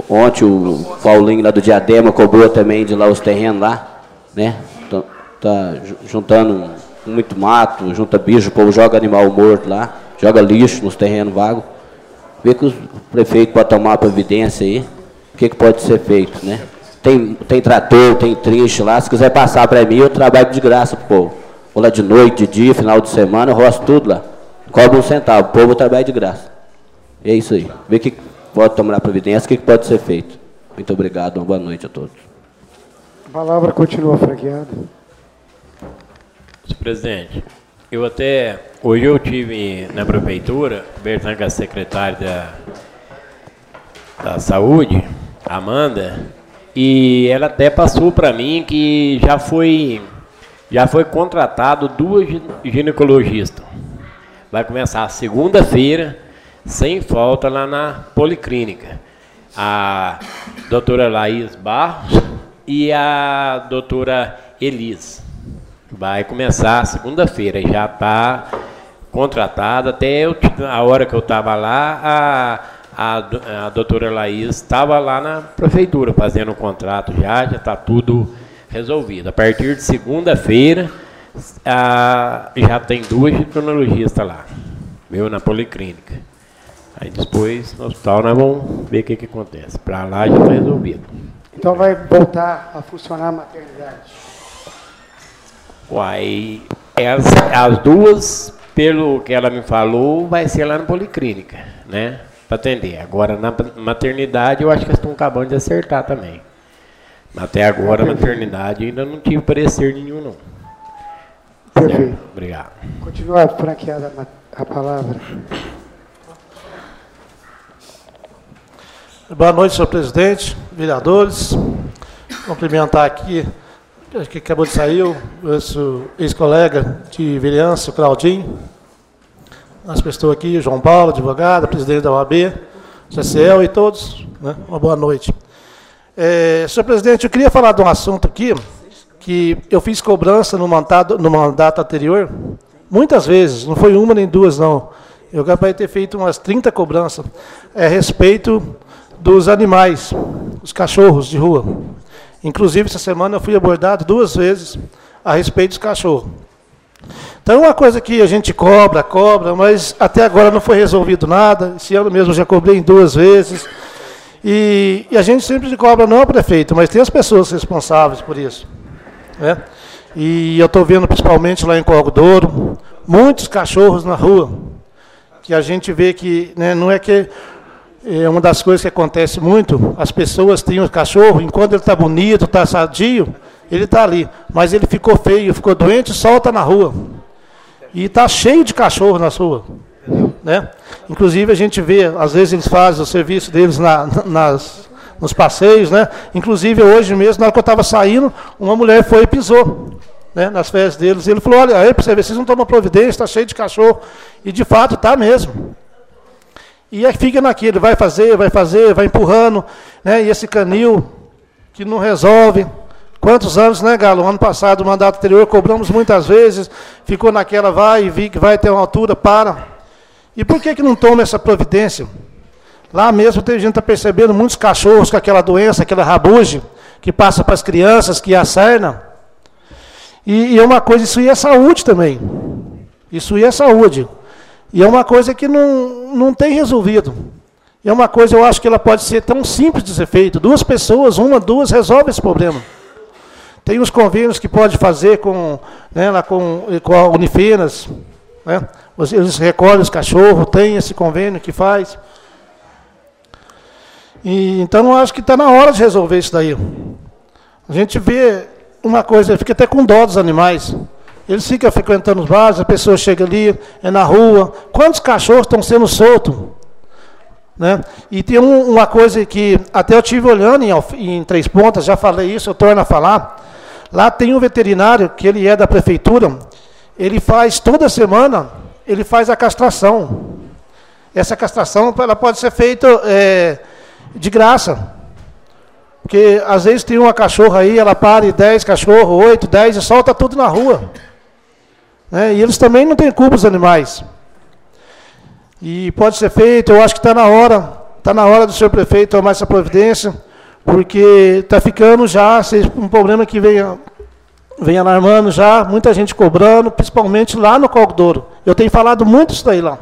Ontem o Paulinho lá do Diadema cobrou também de lá os terrenos lá, né? Tá, tá juntando muito mato, junta bicho, o povo joga animal morto lá, joga lixo nos terrenos vagos. Vê que o prefeito pode tomar providência aí, o que, que pode ser feito, né? Tem, tem trator, tem trinche lá, se quiser passar para mim, eu trabalho de graça pro povo. Vou lá de noite, de dia, final de semana, eu roço tudo lá. Cobra um centavo, o povo trabalha de graça. É isso aí. Vê que pode tomar providência, o que pode ser feito. Muito obrigado, uma boa noite a todos. A palavra continua franqueada. Senhor presidente, eu até. Hoje eu tive na prefeitura, conversando com a secretária da, da saúde, Amanda, e ela até passou para mim que já foi já foi contratado duas ginecologistas. Vai começar segunda-feira sem falta lá na Policlínica. A doutora Laís Barros e a doutora Elis. Vai começar segunda-feira, já está contratada. Até eu, a hora que eu estava lá, a, a, a doutora Laís estava lá na prefeitura fazendo o contrato já, já está tudo resolvido. A partir de segunda-feira, já tem duas ginecologista lá, viu, na Policlínica. Aí depois, no hospital, nós vamos ver o que, que acontece. Para lá já está resolvido. Então vai voltar a funcionar a maternidade? Uai, as, as duas, pelo que ela me falou, vai ser lá na Policlínica, né? Para atender. Agora, na maternidade, eu acho que estão acabando de acertar também. Até agora, a maternidade, ainda não tive parecer nenhum, não. Perfeito. Obrigado. Continua franqueada a palavra. Boa noite, senhor presidente, vereadores. Cumprimentar aqui, que acabou de sair, o ex-colega de vereança, o Claudinho. Nós pessoas aqui, o João Paulo, advogado, presidente da OAB, CCL e todos. Né? Uma boa noite. É, senhor presidente, eu queria falar de um assunto aqui, que eu fiz cobrança no mandato, no mandato anterior, muitas vezes, não foi uma nem duas, não. Eu acabei de ter feito umas 30 cobranças é, a respeito dos animais, os cachorros de rua. Inclusive, essa semana eu fui abordado duas vezes a respeito dos cachorros. Então, é uma coisa que a gente cobra, cobra, mas até agora não foi resolvido nada. Esse ano mesmo já cobrei duas vezes. E, e a gente sempre cobra não o prefeito, mas tem as pessoas responsáveis por isso. Né? E eu estou vendo principalmente lá em Corgodouro, muitos cachorros na rua, que a gente vê que né, não é que é uma das coisas que acontece muito, as pessoas têm um cachorro, enquanto ele está bonito, está sadio, ele está ali. Mas ele ficou feio, ficou doente, solta na rua. E está cheio de cachorro na rua. Né? Inclusive a gente vê, às vezes eles fazem o serviço deles na, nas, nos passeios, né? Inclusive hoje mesmo, na hora que eu estava saindo, uma mulher foi e pisou. Né, nas férias deles, e ele falou, olha, aí você ver, vocês não tomam providência, está cheio de cachorro. E de fato está mesmo. E aí fica naquilo, vai fazer, vai fazer, vai empurrando, né? E esse canil que não resolve. Quantos anos, né, Galo? Ano passado, mandato anterior, cobramos muitas vezes, ficou naquela, vai e vi que vai ter uma altura, para. E por que, que não toma essa providência? Lá mesmo tem gente está percebendo muitos cachorros com aquela doença, aquela rabuge, que passa para as crianças, que acerna. E, é uma coisa, isso aí é saúde também. Isso aí é saúde. E é uma coisa que não, não tem resolvido. É uma coisa, eu acho que ela pode ser tão simples de ser feita. Duas pessoas, uma, duas, resolve esse problema. Tem os convênios que pode fazer com, né, lá com, com a Unifenas, né? Eles recolhem os cachorros, tem esse convênio que faz. E, então, eu acho que está na hora de resolver isso daí. A gente vê uma coisa, fica até com dó dos animais. Eles ficam frequentando os bares, a pessoa chega ali, é na rua. Quantos cachorros estão sendo soltos? Né? E tem um, uma coisa que até eu tive olhando em, em, Três Pontas, já falei isso, eu torno a falar. Lá tem um veterinário, que ele é da prefeitura, ele faz toda semana, ele faz a castração. Essa castração ela pode ser feita é, de graça. Porque às vezes tem uma cachorra aí, ela pare 10 cachorros, 8, 10 e solta tudo na rua. Né? E eles também não têm culpa os animais. E pode ser feito, eu acho que está na hora, está na hora do senhor prefeito tomar essa providência, porque está ficando já um problema que vem, vem alarmando já, muita gente cobrando, principalmente lá no Cogdouro. Eu tenho falado muito isso daí lá.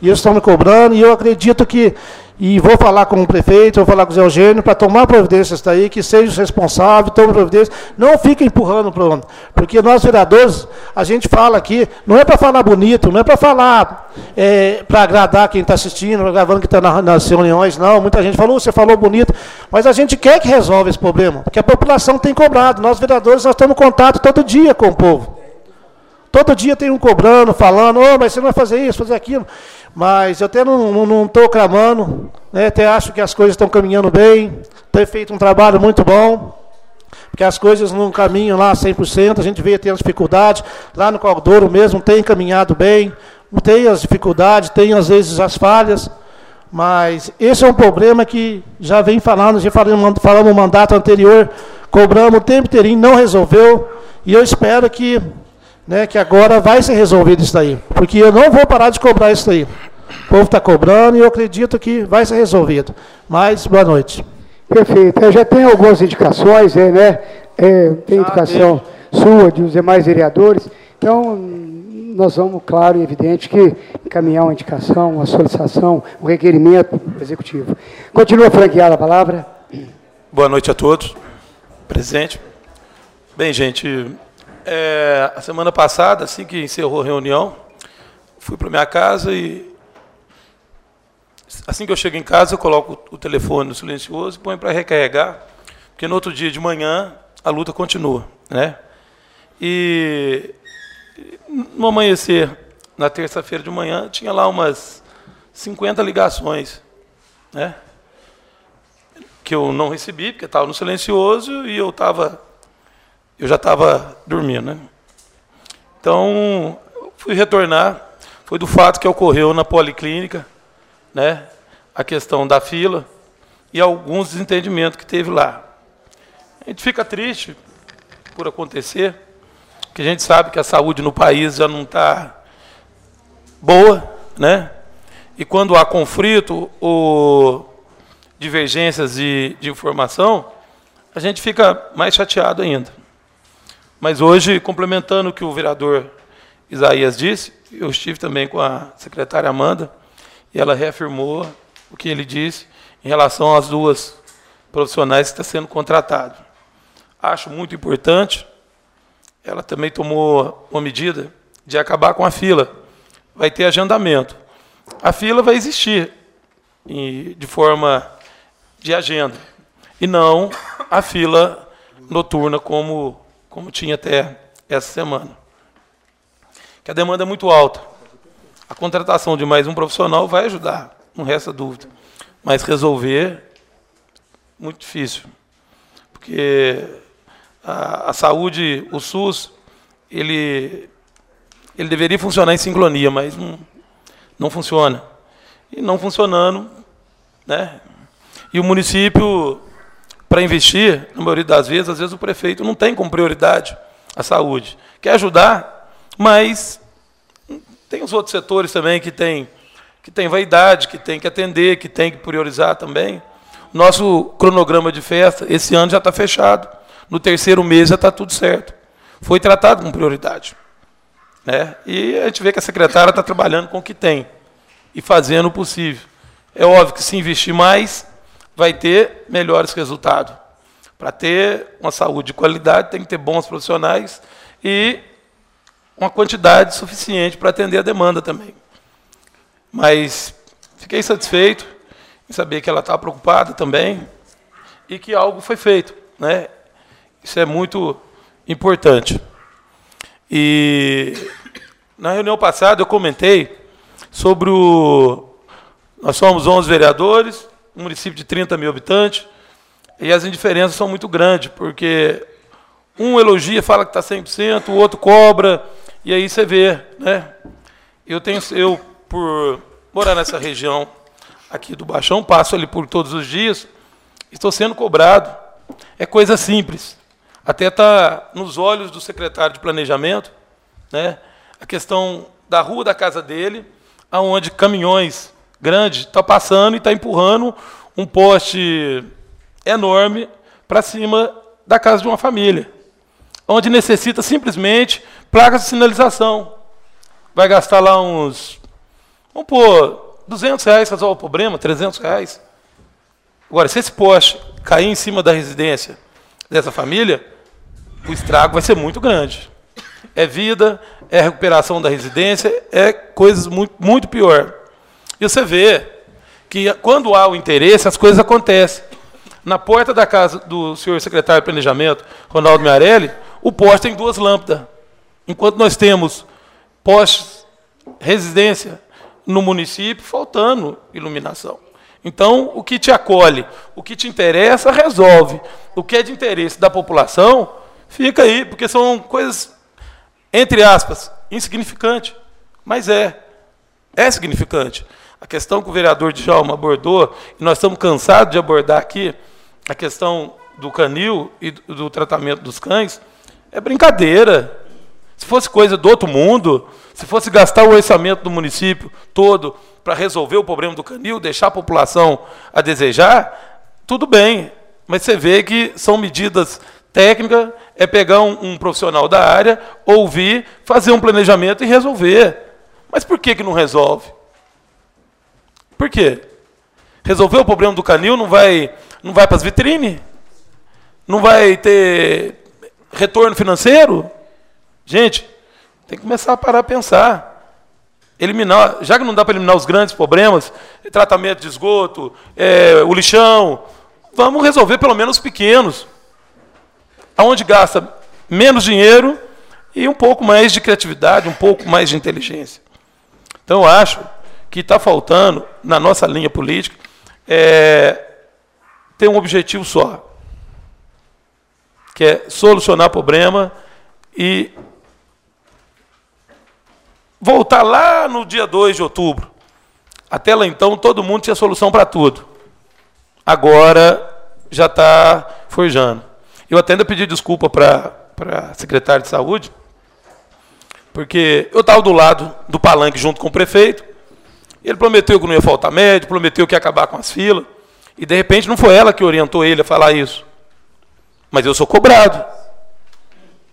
E eles estão me cobrando, e eu acredito que e vou falar com o prefeito, vou falar com o Zé Eugênio para tomar providências daí, que seja os responsáveis, tome providências. Não fiquem empurrando para o Porque nós, vereadores, a gente fala aqui, não é para falar bonito, não é para falar é, para agradar quem está assistindo, gravando que está na, nas reuniões, não. Muita gente falou, você falou bonito, mas a gente quer que resolva esse problema, porque a população tem cobrado. Nós, vereadores, nós estamos em contato todo dia com o povo. Todo dia tem um cobrando, falando, oh, mas você não vai fazer isso, fazer aquilo. Mas eu até não estou clamando, né? até acho que as coisas estão caminhando bem, tem feito um trabalho muito bom, porque as coisas não caminham lá 100%, a gente vê as dificuldades, lá no Caldouro mesmo tem caminhado bem, tem as dificuldades, tem às vezes as falhas, mas esse é um problema que já vem falando, já falamos, falamos no mandato anterior, cobramos o tempo inteirinho, não resolveu, e eu espero que né, que agora vai ser resolvido isso daí. Porque eu não vou parar de cobrar isso daí. O povo está cobrando e eu acredito que vai ser resolvido. Mas, boa noite. Perfeito. Eu já tenho algumas indicações, é, né? É, tem indicação sua, de os demais vereadores. Então, nós vamos, claro e evidente, que encaminhar uma indicação, uma solicitação, um requerimento executivo. Continua franqueada a palavra. Boa noite a todos. Presente. Bem, gente, é, a semana passada, assim que encerrou a reunião, fui para minha casa e assim que eu chego em casa, eu coloco o telefone no silencioso e ponho para recarregar, porque no outro dia de manhã a luta continua, né? E no amanhecer, na terça-feira de manhã, tinha lá umas 50 ligações, né? Que eu não recebi, porque estava no silencioso e eu estava eu já estava dormindo. Né? Então, fui retornar. Foi do fato que ocorreu na policlínica, né? a questão da fila e alguns desentendimentos que teve lá. A gente fica triste por acontecer, porque a gente sabe que a saúde no país já não está boa, né? E quando há conflito ou divergências de, de informação, a gente fica mais chateado ainda. Mas hoje, complementando o que o vereador Isaías disse, eu estive também com a secretária Amanda, e ela reafirmou o que ele disse em relação às duas profissionais que estão sendo contratados. Acho muito importante, ela também tomou uma medida de acabar com a fila. Vai ter agendamento. A fila vai existir de forma de agenda, e não a fila noturna como como tinha até essa semana. Que a demanda é muito alta. A contratação de mais um profissional vai ajudar, não resta dúvida. Mas resolver, muito difícil. Porque a, a saúde, o SUS, ele, ele deveria funcionar em sincronia, mas não, não funciona. E não funcionando, né? E o município para investir, na maioria das vezes, às vezes o prefeito não tem como prioridade a saúde. Quer ajudar, mas tem os outros setores também que tem, que tem vaidade, que tem que atender, que tem que priorizar também. Nosso cronograma de festa, esse ano já está fechado. No terceiro mês já está tudo certo. Foi tratado com prioridade. Né? E a gente vê que a secretária está trabalhando com o que tem e fazendo o possível. É óbvio que se investir mais, vai ter melhores resultados. Para ter uma saúde de qualidade, tem que ter bons profissionais e uma quantidade suficiente para atender a demanda também. Mas fiquei satisfeito em saber que ela estava preocupada também e que algo foi feito. Né? Isso é muito importante. E na reunião passada eu comentei sobre o. Nós somos 11 vereadores, um município de 30 mil habitantes, e as indiferenças são muito grandes, porque um elogia, fala que está 100%, o outro cobra, e aí você vê. Né? Eu, tenho, eu, por morar nessa região aqui do Baixão, passo ali por todos os dias, estou sendo cobrado. É coisa simples. Até está nos olhos do secretário de Planejamento, né? a questão da rua da casa dele, aonde caminhões grandes estão tá passando e está empurrando um poste enorme para cima da casa de uma família, onde necessita simplesmente placas de sinalização. Vai gastar lá uns, vamos pôr, 200 reais resolve o problema, 300 reais. Agora, se esse poste cair em cima da residência dessa família, o estrago vai ser muito grande. É vida, é recuperação da residência, é coisas muito, muito pior. E você vê que quando há o interesse, as coisas acontecem. Na porta da casa do senhor secretário de Planejamento, Ronaldo Miarelli, o poste tem duas lâmpadas. Enquanto nós temos postes, residência no município, faltando iluminação. Então, o que te acolhe, o que te interessa, resolve. O que é de interesse da população, fica aí, porque são coisas entre aspas, insignificante. Mas é. É significante. A questão que o vereador Djalma abordou, e nós estamos cansados de abordar aqui, a questão do canil e do tratamento dos cães, é brincadeira. Se fosse coisa do outro mundo, se fosse gastar o orçamento do município todo para resolver o problema do canil, deixar a população a desejar, tudo bem. Mas você vê que são medidas técnicas é pegar um, um, profissional da área, ouvir, fazer um planejamento e resolver. Mas por que, que não resolve? Por quê? Resolver o problema do canil não vai, não vai para as vitrines? Não vai ter retorno financeiro? Gente, tem que começar a parar a pensar. Eliminar, já que não dá para eliminar os grandes problemas, tratamento de esgoto, é, o lixão, vamos resolver pelo menos os pequenos aonde gasta menos dinheiro e um pouco mais de criatividade, um pouco mais de inteligência. Então, eu acho que está faltando, na nossa linha política, é, ter um objetivo só, que é solucionar problema e voltar lá no dia 2 de outubro. Até lá então, todo mundo tinha solução para tudo. Agora já está forjando. Eu até ainda pedi desculpa para a secretária de saúde, porque eu estava do lado do palanque junto com o prefeito, ele prometeu que não ia faltar médico, prometeu que ia acabar com as filas, e de repente não foi ela que orientou ele a falar isso. Mas eu sou cobrado.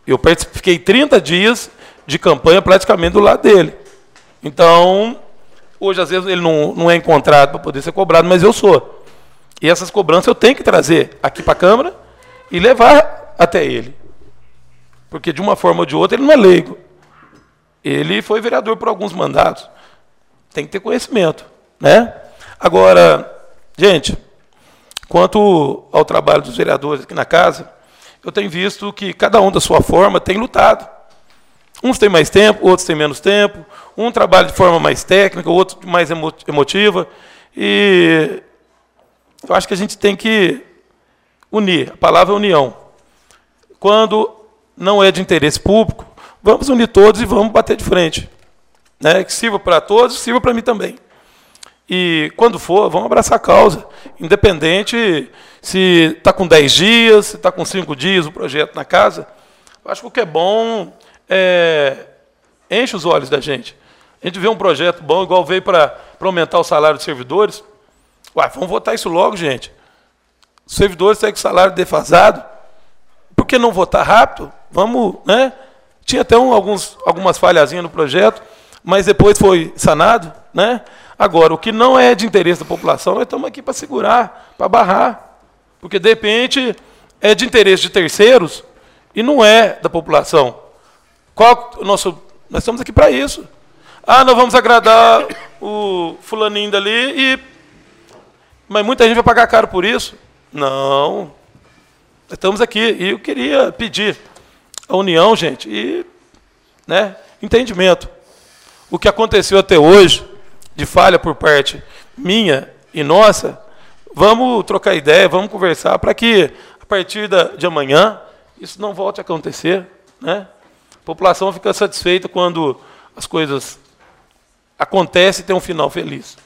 Eu fiquei 30 dias de campanha praticamente do lado dele. Então, hoje às vezes ele não, não é encontrado para poder ser cobrado, mas eu sou. E essas cobranças eu tenho que trazer aqui para a Câmara e levar até ele. Porque de uma forma ou de outra ele não é leigo. Ele foi vereador por alguns mandatos. Tem que ter conhecimento, né? Agora, gente, quanto ao trabalho dos vereadores aqui na casa, eu tenho visto que cada um da sua forma tem lutado. Uns têm mais tempo, outros têm menos tempo. Um trabalha de forma mais técnica, outro mais emotiva. E eu acho que a gente tem que unir. A palavra é união. Quando não é de interesse público, vamos unir todos e vamos bater de frente. Né? Que sirva para todos, sirva para mim também. E quando for, vamos abraçar a causa. Independente se está com 10 dias, se está com 5 dias o projeto na casa. Eu acho que o que é bom é, enche os olhos da gente. A gente vê um projeto bom, igual veio para aumentar o salário dos servidores. Ué, vamos votar isso logo, gente. Os servidores têm salário defasado. Por que não votar rápido? Vamos, né? Tinha até um, alguns, algumas falhazinhas no projeto, mas depois foi sanado, né? Agora, o que não é de interesse da população, nós estamos aqui para segurar, para barrar. Porque, de repente, é de interesse de terceiros e não é da população. Qual o nosso. Nós estamos aqui para isso. Ah, nós vamos agradar o fulaninho dali e. Mas muita gente vai pagar caro por isso? Não. Estamos aqui. E eu queria pedir a união, gente, e né, entendimento. O que aconteceu até hoje, de falha por parte minha e nossa, vamos trocar ideia, vamos conversar para que, a partir da, de amanhã, isso não volte a acontecer. Né? A população fica satisfeita quando as coisas acontecem e tem um final feliz.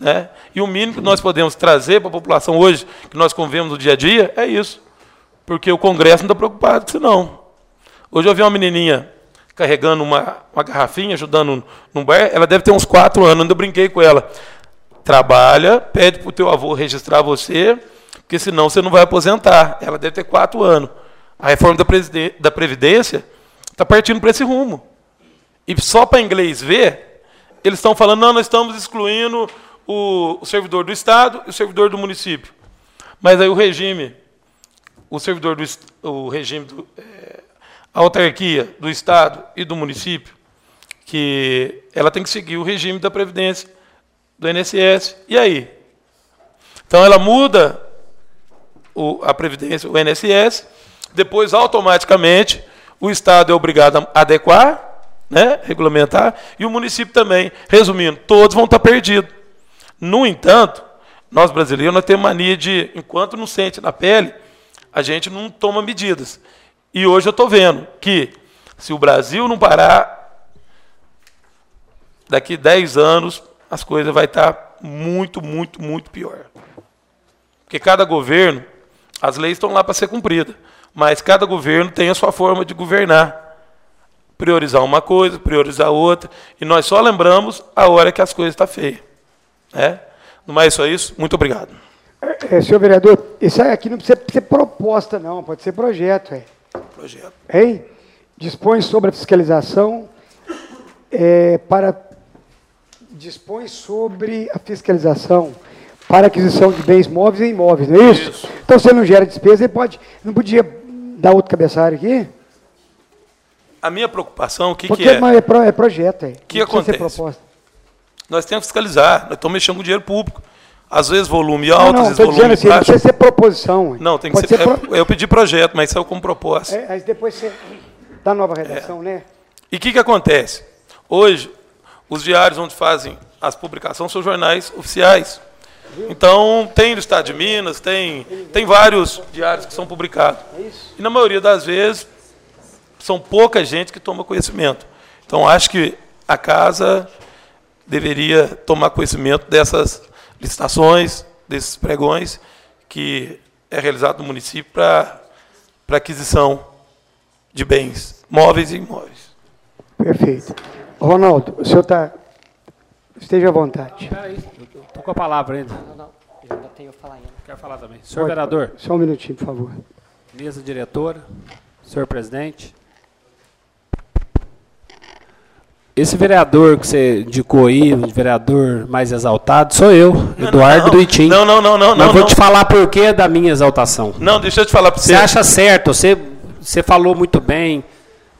Né? E o mínimo que nós podemos trazer para a população hoje, que nós convivemos no dia a dia, é isso. Porque o Congresso não está preocupado com isso, não. Hoje eu vi uma menininha carregando uma, uma garrafinha, ajudando num bar, ela deve ter uns quatro anos, ainda brinquei com ela. Trabalha, pede para o teu avô registrar você, porque senão você não vai aposentar. Ela deve ter quatro anos. A reforma da, da Previdência está partindo para esse rumo. E só para inglês ver, eles estão falando, não, nós estamos excluindo o, o servidor do Estado e o servidor do município. Mas aí o regime, o servidor do o regime do, é, a autarquia do Estado e do município, que ela tem que seguir o regime da Previdência, do INSS. E aí? Então ela muda o, a Previdência, o INSS, depois automaticamente o Estado é obrigado a adequar, né, regulamentar, e o município também. Resumindo, todos vão estar perdidos. No entanto, nós brasileiros nós temos mania de, enquanto não sente na pele, a gente não toma medidas. E hoje eu estou vendo que se o Brasil não parar, daqui 10 anos as coisas vai estar muito, muito, muito pior. Porque cada governo, as leis estão lá para ser cumpridas, mas cada governo tem a sua forma de governar. Priorizar uma coisa, priorizar outra, e nós só lembramos a hora que as coisas estão tá feias. Né? Não mais só isso? Muito obrigado. É, é, senhor vereador, isso aqui não precisa ser proposta, não, pode ser projeto. É. Projeto. Hein? Dispõe sobre a fiscalização é, para. Dispõe sobre a fiscalização para aquisição de bens móveis e imóveis, não é isso? isso. Então, se não gera despesa, ele pode. Não podia dar outro cabeçalho aqui? A minha preocupação, o que, Porque que é? é, pro, é projeto, é. O que acontece? Nós temos que fiscalizar, nós estamos mexendo com dinheiro público. Às vezes volume alto, não, não, às vezes volume assim, baixo. Não precisa ser proposição. Não, tem que ser, ser pro... é, Eu pedi projeto, mas saiu como proposta. É, aí depois você dá nova redação, é. né? E o que, que acontece? Hoje, os diários onde fazem as publicações são jornais oficiais. Então, tem no Estado de Minas, tem, tem vários diários que são publicados. É e na maioria das vezes, são pouca gente que toma conhecimento. Então, acho que a casa deveria tomar conhecimento dessas licitações, desses pregões que é realizado no município para aquisição de bens móveis e imóveis. Perfeito. Ronaldo, o senhor está. Esteja à vontade. Espera aí, estou com a palavra ainda. Não, não, eu ainda tenho que falar ainda. Quero falar também. Senhor Pode, vereador. Só um minutinho, por favor. Mesa diretora, senhor presidente, Esse vereador que você indicou aí, o vereador mais exaltado, sou eu, Eduardo não, Duitim. Não, não, não, não. Mas não, vou não. te falar por que da minha exaltação. Não, deixa eu te falar para você. Você acha certo, você, você falou muito bem,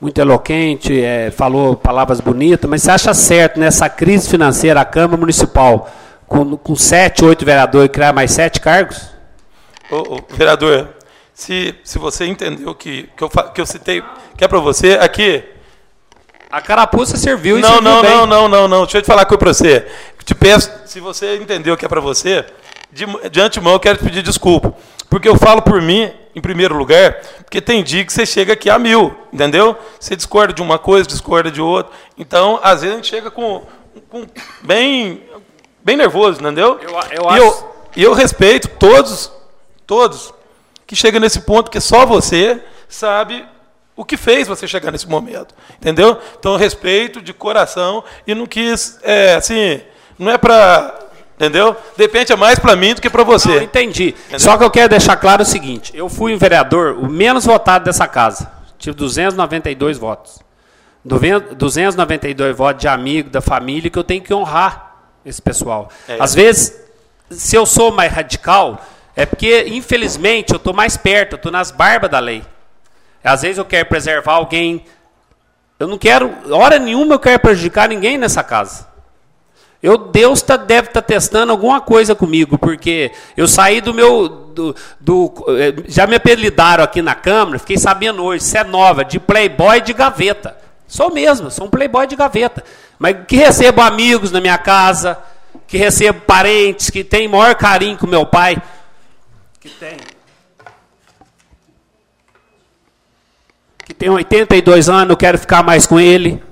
muito eloquente, é, falou palavras bonitas, mas você acha certo nessa crise financeira a Câmara Municipal, com, com sete, oito vereadores, criar mais sete cargos? Ô, ô, vereador, se, se você entendeu que, que, eu, que eu citei, que é para você, aqui a carapuça serviu e não, serviu não, bem. Não, não, não, não. Deixa eu te falar uma coisa para você. Te peço, se você entendeu que é para você, de, de antemão eu quero te pedir desculpa. Porque eu falo por mim, em primeiro lugar, porque tem dia que você chega aqui a mil, entendeu? Você discorda de uma coisa, discorda de outra. Então, às vezes a gente chega com, com bem, bem nervoso, entendeu? Eu, eu e, eu, e eu respeito todos, todos, que chegam nesse ponto que só você sabe o que fez você chegar nesse momento. Entendeu? Então, respeito de coração e não quis, é, assim, não é para. Entendeu? Depende é mais para mim do que para você. Não, entendi. Entendeu? Só que eu quero deixar claro o seguinte: eu fui o vereador o menos votado dessa casa. Tive 292 votos. 292 votos de amigo, da família, que eu tenho que honrar esse pessoal. É Às vezes, se eu sou mais radical, É porque, infelizmente, eu estou mais perto, eu estou nas barbas da lei. Às vezes eu quero preservar alguém. Eu não quero, hora nenhuma eu quero prejudicar ninguém nessa casa. Eu, Deus tá, deve estar tá testando alguma coisa comigo, porque eu saí do meu. Do, do, eh, já me apelidaram aqui na Câmara, fiquei sabendo hoje, isso é nova, de playboy de gaveta. Sou mesmo, sou um playboy de gaveta. Mas que recebo amigos na minha casa, que recebo parentes, que tem maior carinho com meu pai. Que tem. Que tem 82 anos, eu quero ficar mais com ele.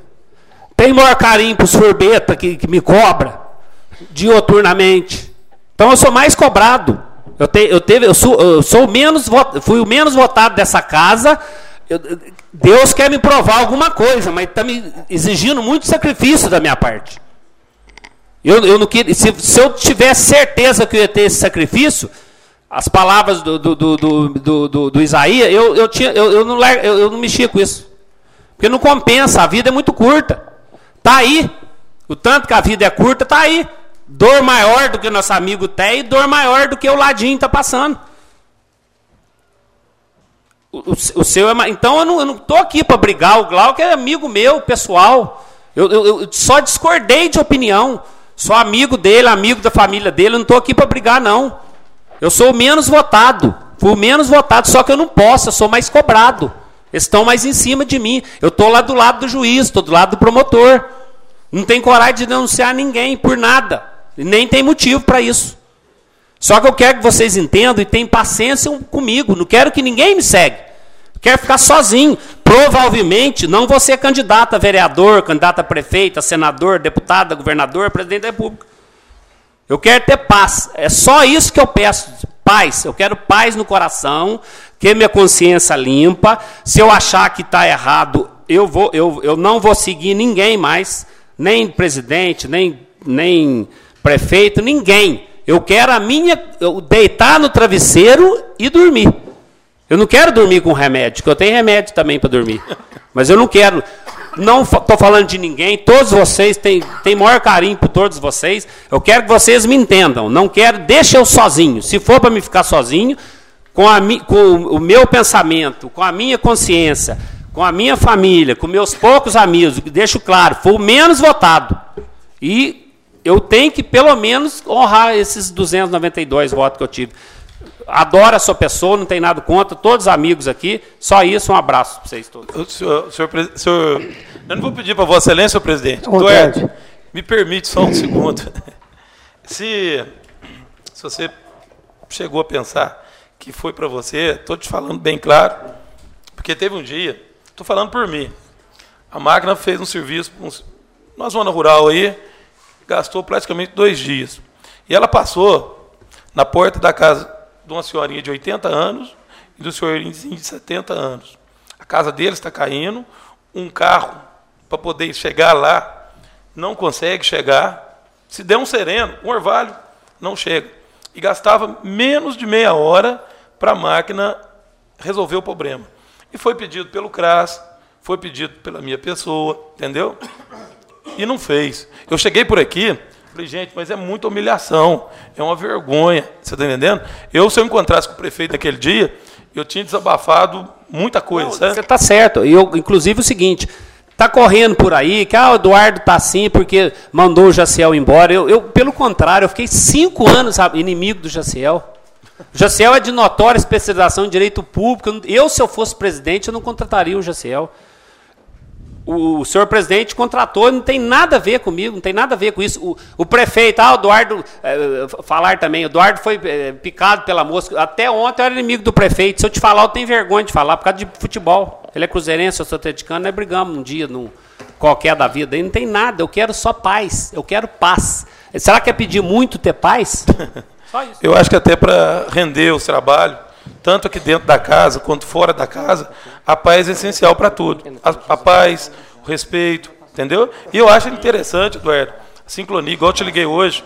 Tem maior carinho para os forbeta que, que me cobra dioturnamente. Então eu sou mais cobrado. Eu, te, eu, teve, eu, sou, eu sou menos, fui o menos votado dessa casa. Eu, Deus quer me provar alguma coisa, mas está me exigindo muito sacrifício da minha parte. Eu, eu não queria, se, se, eu tivesse certeza que eu ia ter esse sacrifício, as palavras do, do, do, do, do, Isaías, eu, eu, tinha, eu, eu, não, eu, eu não mexia com isso. Porque não compensa, a vida é muito curta. Está aí. O tanto que a vida é curta, está aí. Dor maior do que o nosso amigo tem e dor maior do que o ladinho está passando. O, o, o, seu é, então eu não estou aqui para brigar. O Glauco é amigo meu, pessoal. Eu, eu, eu, só discordei de opinião. Sou amigo dele, amigo da família dele. Eu não estou aqui para brigar, não. Eu sou o menos votado. Fui o menos votado, só que eu não posso, eu sou mais cobrado. Eles estão mais em cima de mim. Eu estou lá do lado do juiz, estou do lado do promotor. Não tem coragem de denunciar ninguém por nada. Nem tem motivo para isso. Só que eu quero que vocês entendam e tenham paciência comigo. Não quero que ninguém me segue. Quero ficar sozinho. Provavelmente não vou ser candidato a vereador, candidato a prefeito, a senador, deputado, a governador, presidente da República. Eu quero ter paz. É só isso que eu peço. Paz. Eu quero paz no coração, que minha consciência limpa. Se eu achar que está errado, eu, vou, eu, eu não vou seguir ninguém mais nem presidente, nem, nem prefeito, ninguém. Eu quero a minha, deitar no travesseiro e dormir. Eu não quero dormir com remédio, porque eu tenho remédio também para dormir. Mas eu não quero. Não estou falando de ninguém, todos vocês têm, têm maior carinho por todos vocês. Eu quero que vocês me entendam. Não quero, deixa eu sozinho. Se for para me ficar sozinho, com, a, com o meu pensamento, com a minha consciência, com a minha família, com meus poucos amigos, deixo claro, fui o menos votado. E eu tenho que, pelo menos, honrar esses 292 votos que eu tive. Adoro a sua pessoa, não tem nada contra, todos os amigos aqui. Só isso, um abraço para vocês todos. O senhor, senhor, senhor, eu não vou pedir para Vossa Excelência, presidente. Duarte, me permite só um segundo. Se, se você chegou a pensar que foi para você, estou te falando bem claro, porque teve um dia Estou falando por mim. A máquina fez um serviço na zona rural aí, gastou praticamente dois dias. E ela passou na porta da casa de uma senhorinha de 80 anos e do senhorinho de 70 anos. A casa deles está caindo, um carro para poder chegar lá não consegue chegar. Se der um sereno, um orvalho, não chega. E gastava menos de meia hora para a máquina resolver o problema. E foi pedido pelo CRAS, foi pedido pela minha pessoa, entendeu? E não fez. Eu cheguei por aqui, falei, gente, mas é muita humilhação, é uma vergonha, você está entendendo? Eu, se eu encontrasse com o prefeito naquele dia, eu tinha desabafado muita coisa, não, Você está certo. Eu, inclusive, o seguinte, Está correndo por aí, que ah, o Eduardo está assim porque mandou o Jaciel embora. Eu, eu, pelo contrário, eu fiquei cinco anos inimigo do Jaciel. O Jaciel é de notória especialização em direito público. Eu, se eu fosse presidente, eu não contrataria o Jaciel. O, senhor presidente contratou, não tem nada a ver comigo, não tem nada a ver com isso. O, o prefeito, ah, o Eduardo, é, falar também, o Eduardo foi é, picado pela mosca. Até ontem eu era inimigo do prefeito. Se eu te falar, eu tenho vergonha de falar, por causa de futebol. Ele é cruzeirense, eu sou atleticano, nós brigamos um dia, num qualquer da vida. Aí não tem nada, eu quero só paz, eu quero paz. Será que é pedir muito ter paz? Eu acho que até para render o trabalho, tanto aqui dentro da casa quanto fora da casa, a paz é essencial para tudo. A, a, paz, o respeito, entendeu? E eu acho interessante, Eduardo, a sincronia, igual eu te liguei hoje.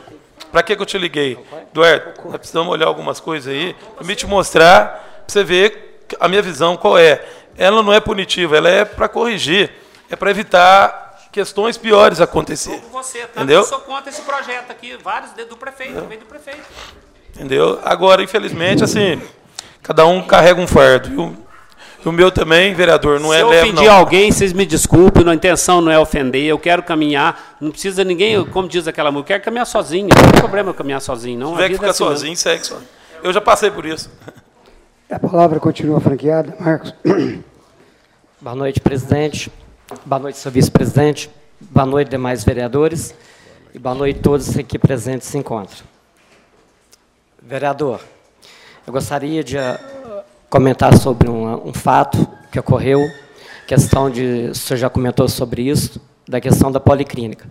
Para que, que eu te liguei? Eduardo, nós precisamos olhar algumas coisas aí, para me te mostrar, para você ver a minha visão qual é. Ela não é punitiva, ela é para corrigir, é para evitar questões piores acontecer. Você, Entendeu? Eu sou contra esse projeto aqui, vários do prefeito, vem do prefeito. Entendeu? Agora, infelizmente, assim, cada um carrega um fardo. E o, e o meu também, vereador, não Se é eu leve, ofendi não. alguém, vocês me desculpem, a intenção não é ofender, eu quero caminhar, não precisa ninguém, como diz aquela música, eu quero caminhar sozinho, não tem problema eu caminhar sozinho, não. Se a tiver que é ficar assim sozinho, segue só. Eu já passei por isso. A palavra continua franqueada. Marcos. Boa noite, presidente. Boa noite, seu vice-presidente. Boa noite, demais vereadores. E boa noite a todos aqui presentes se encontram. Vereador, eu gostaria de ah, comentar sobre um, um fato que ocorreu, questão de, o senhor já comentou sobre isso, da questão da policlínica.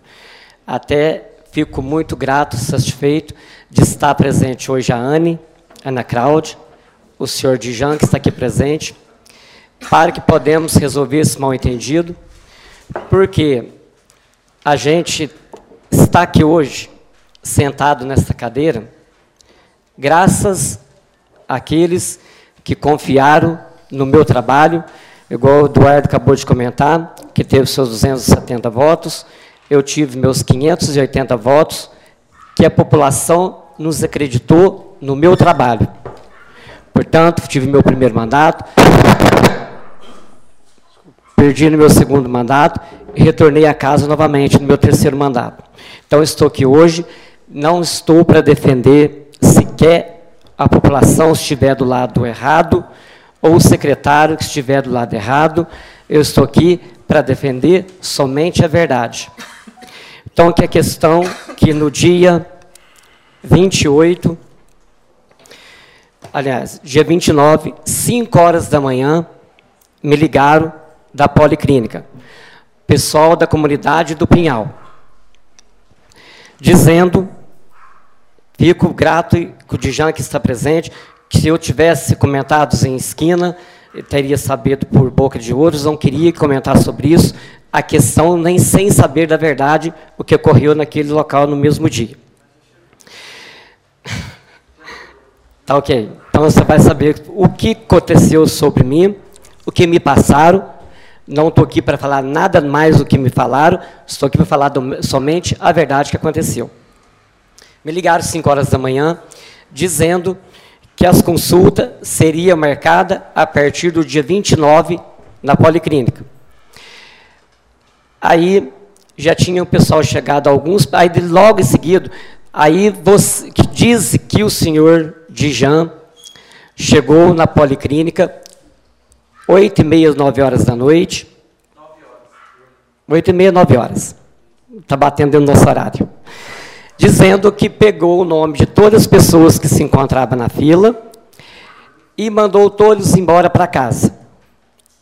Até fico muito grato, satisfeito de estar presente hoje a Anne, Ana Claude, o senhor Dijan, que está aqui presente, para que podemos resolver esse mal-entendido, porque a gente está aqui hoje, sentado nessa cadeira, graças àqueles que confiaram no meu trabalho, igual o Eduardo acabou de comentar, que teve seus 270 votos, eu tive meus 580 votos, que a população nos acreditou no meu trabalho. Portanto, tive meu primeiro mandato, perdi no meu segundo mandato e retornei a casa novamente no meu terceiro mandato. Então, estou aqui hoje, não estou para defender sequer a população estiver do lado errado ou o secretário que estiver do lado errado. Eu estou aqui para defender somente a verdade. Então, que a questão que no dia 28, aliás, dia 29, 5 horas da manhã, me ligaram da Policlínica, pessoal da comunidade do Pinhal, dizendo, fico grato com o Dijan que está presente, que se eu tivesse comentados em esquina, teria sabido por boca de outros, não queria comentar sobre isso, a questão nem sem saber da verdade o que ocorreu naquele local no mesmo dia. Tá ok. Então você vai saber o que aconteceu sobre mim, o que me passaram. Não estou aqui para falar nada mais do que me falaram, estou aqui para falar do, somente a verdade que aconteceu. Me ligaram às 5 horas da manhã, dizendo que as consultas seriam marcadas a partir do dia 29 na Policlínica. Aí já tinha o pessoal chegado, alguns, aí logo em seguida, aí você, diz que o senhor Dijan chegou na Policlínica oito e meia, nove horas da noite. Oito e meia, nove horas. Está batendo dentro do nosso horário. Dizendo que pegou o nome de todas as pessoas que se encontravam na fila e mandou todos embora para casa.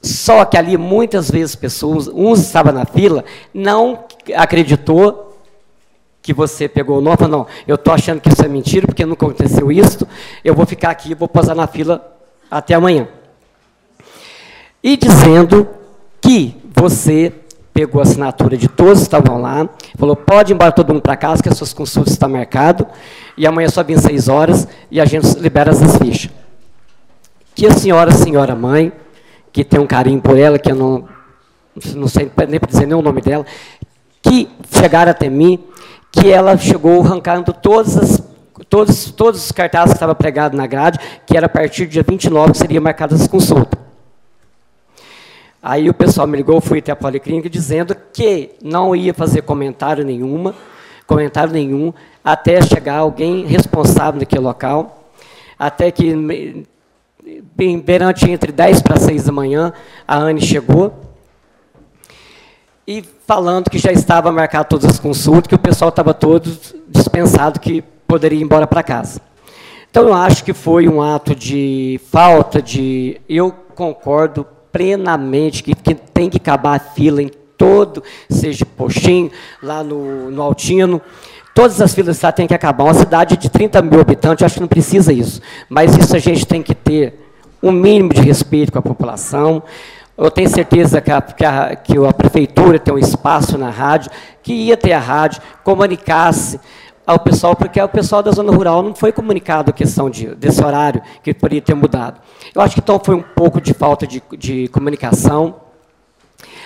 Só que ali muitas vezes pessoas, uns estavam na fila, não acreditou que você pegou o nome, falou, não, eu estou achando que isso é mentira, porque não aconteceu isso, eu vou ficar aqui, vou posar na fila até amanhã. E dizendo que você pegou a assinatura de todos que estavam lá, falou, pode ir embora todo mundo para casa, que as suas consultas estão marcadas, e amanhã só vem seis horas, e a gente libera as fichas. Que a senhora, senhora mãe, que tem um carinho por ela, que eu não, não sei nem dizer nem o nome dela, que chegaram até mim, que ela chegou arrancando todas as, todos, todos os cartazes que estavam pregados na grade, que era a partir do dia 29 que seria marcadas as consultas. Aí o pessoal me ligou, fui até a Policlínica dizendo que não ia fazer comentário nenhuma, comentário nenhum, até chegar alguém responsável naquele local, até que bem, perante entre 10 para 6 da manhã, a Anne chegou, e falando que já estava marcado todas as consultas, que o pessoal estava todo dispensado, que poderia ir embora para casa. Então, eu acho que foi um ato de falta de... Eu concordo plenamente que, que tem que acabar a fila em todo, seja Poxim, lá no, no Altino, todas as filas lá têm que acabar. Uma cidade de 30 mil habitantes, acho que não precisa isso. Mas isso a gente tem que ter um mínimo de respeito com a população. Eu tenho certeza que a, que a, que a prefeitura tem um espaço na rádio, que ia ter a rádio, comunicasse ao pessoal, porque o pessoal da zona rural não foi comunicado a questão de, desse horário, que poderia ter mudado. Eu acho que então foi um pouco de falta de, de comunicação.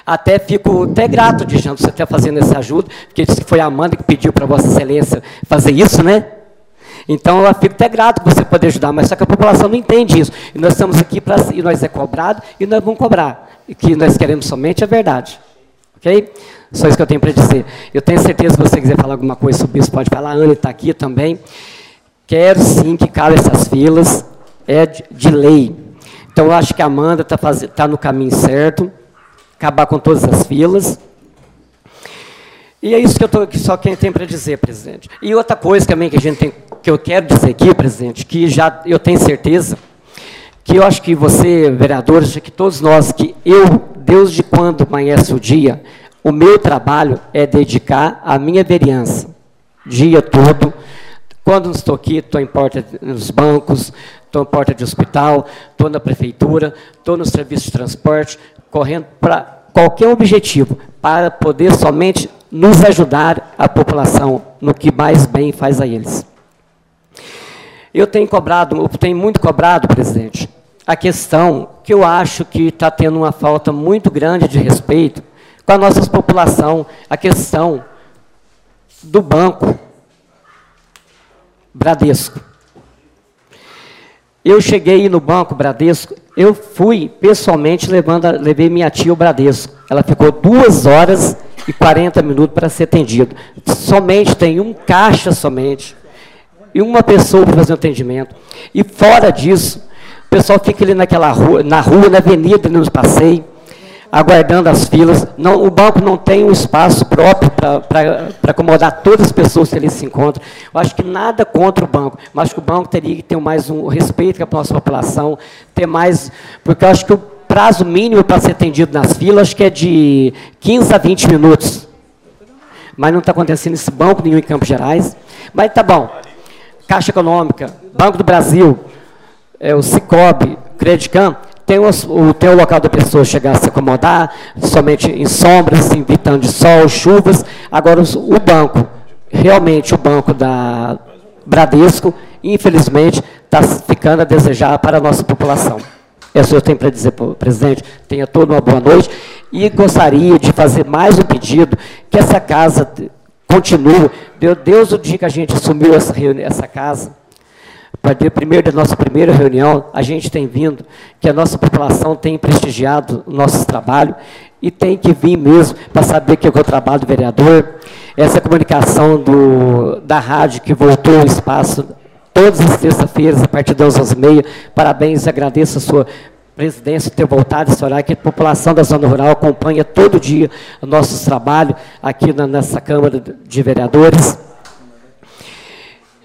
Até fico até grato de você estar fazendo essa ajuda, porque disse que foi a Amanda que pediu para Vossa Excelência fazer isso, né? Então, eu fico até grato por você poder ajudar, mas só que a população não entende isso. E nós estamos aqui para. E nós é cobrado e nós vamos cobrar. E que nós queremos somente a verdade. Ok? Só isso que eu tenho para dizer. Eu tenho certeza que se você quiser falar alguma coisa sobre isso, pode falar. A Ana está aqui também. Quero sim que calem essas filas. É de, de lei. Então, eu acho que a Amanda está tá no caminho certo. Acabar com todas as filas. E é isso que eu tô, que só quem tem para dizer, presidente. E outra coisa também que a gente tem, que eu quero dizer aqui, presidente, que já eu tenho certeza que eu acho que você, vereadores, que todos nós, que eu, Deus de quando amanhece o dia, o meu trabalho é dedicar a minha vereança, dia todo. Quando não estou aqui, estou em porta nos bancos, estou em porta de hospital, estou na prefeitura, estou no serviço de transporte, correndo para qualquer objetivo, para poder somente nos ajudar a população no que mais bem faz a eles. Eu tenho cobrado, eu tenho muito cobrado, presidente, a questão que eu acho que está tendo uma falta muito grande de respeito com a nossa população, a questão do banco Bradesco. Eu cheguei no banco Bradesco, eu fui pessoalmente levando, levei minha tia ao Bradesco. Ela ficou duas horas e 40 minutos para ser atendido. Somente tem um caixa somente e uma pessoa para fazer o atendimento. E fora disso, o pessoal fica ali naquela rua, na rua, na avenida, nos passeios, aguardando as filas. Não, o banco não tem um espaço próprio para acomodar todas as pessoas que ali se encontram. Eu acho que nada contra o banco, mas que o banco teria que ter mais um respeito com a nossa população, ter mais, porque eu acho que o prazo mínimo para ser atendido nas filas acho que é de 15 a 20 minutos. Mas não está acontecendo esse banco nenhum em Campos Gerais. Mas tá bom. Caixa Econômica, Banco do Brasil, é, o Cicobi, Credicam, tem o, o, tem o local da pessoa chegar a se acomodar, somente em sombras, evitando de sol, chuvas. Agora, o banco, realmente o banco da Bradesco, infelizmente, está ficando a desejar para a nossa população. É isso eu tenho para dizer presidente. Tenha toda uma boa noite. E gostaria de fazer mais um pedido, que essa casa continue. Deus, o dia que a gente assumiu essa, essa casa, para primeiro da nossa primeira reunião, a gente tem vindo, que a nossa população tem prestigiado o nosso trabalho e tem que vir mesmo para saber que é o trabalho do vereador. Essa comunicação do, da rádio que voltou ao espaço todas as terças-feiras, a partir das 11h30. Parabéns, agradeço a sua presidência ter voltado esse horário, que a população da zona rural acompanha todo dia o nosso trabalho aqui na, nessa Câmara de Vereadores.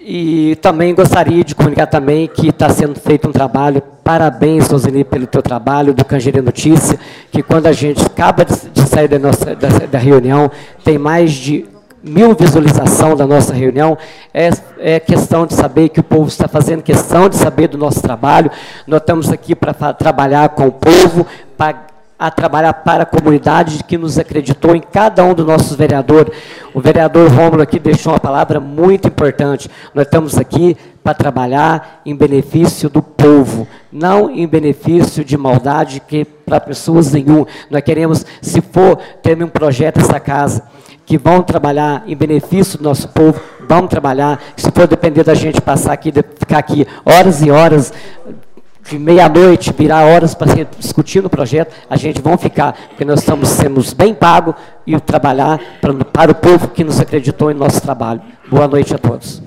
E também gostaria de comunicar também que está sendo feito um trabalho, parabéns, Roseli, pelo teu trabalho, do Cangeria Notícia, que quando a gente acaba de, de sair da, nossa, da, da reunião, tem mais de mil visualização da nossa reunião, é, é, questão de saber que o povo está fazendo questão de saber do nosso trabalho. Nós estamos aqui para trabalhar com o povo, para a trabalhar para a comunidade que nos acreditou em cada um dos nossos vereadores. O vereador Rômulo aqui deixou uma palavra muito importante. Nós estamos aqui para trabalhar em benefício do povo, não em benefício de maldade que para pessoas nenhum. Nós queremos, se for ter um projeto essa casa, que vão trabalhar em benefício do nosso povo, vamos trabalhar. Se for depender da gente passar aqui, ficar aqui horas e horas, de meia-noite, virar horas para discutir o projeto, a gente vai ficar, porque nós estamos sendo bem pagos e trabalhar para, para o povo que nos acreditou em nosso trabalho. Boa noite a todos.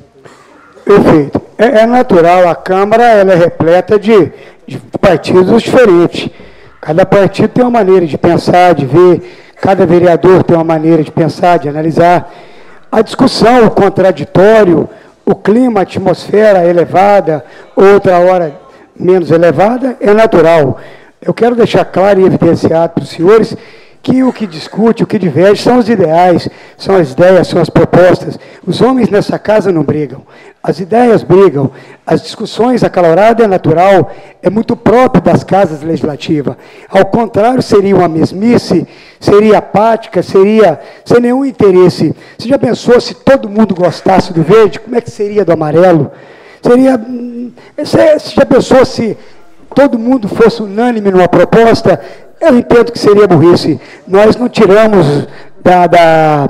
Perfeito. É, é natural, a Câmara ela é repleta de, de partidos diferentes. Cada partido tem uma maneira de pensar, de ver Cada vereador tem uma maneira de pensar, de analisar. A discussão, o contraditório, o clima, a atmosfera elevada, outra hora menos elevada, é natural. Eu quero deixar claro e evidenciado para os senhores que o que discute, o que diverge são os ideais, são as ideias, são as propostas. Os homens nessa casa não brigam. As ideias brigam, as discussões acaloradas é natural, é muito próprio das casas legislativas. Ao contrário, seria uma mesmice, seria apática, seria sem nenhum interesse. Você já pensou se todo mundo gostasse do verde, como é que seria do amarelo? Seria. Hum, você já pensou se todo mundo fosse unânime numa proposta? Eu entendo que seria burrice. Nós não tiramos da, da,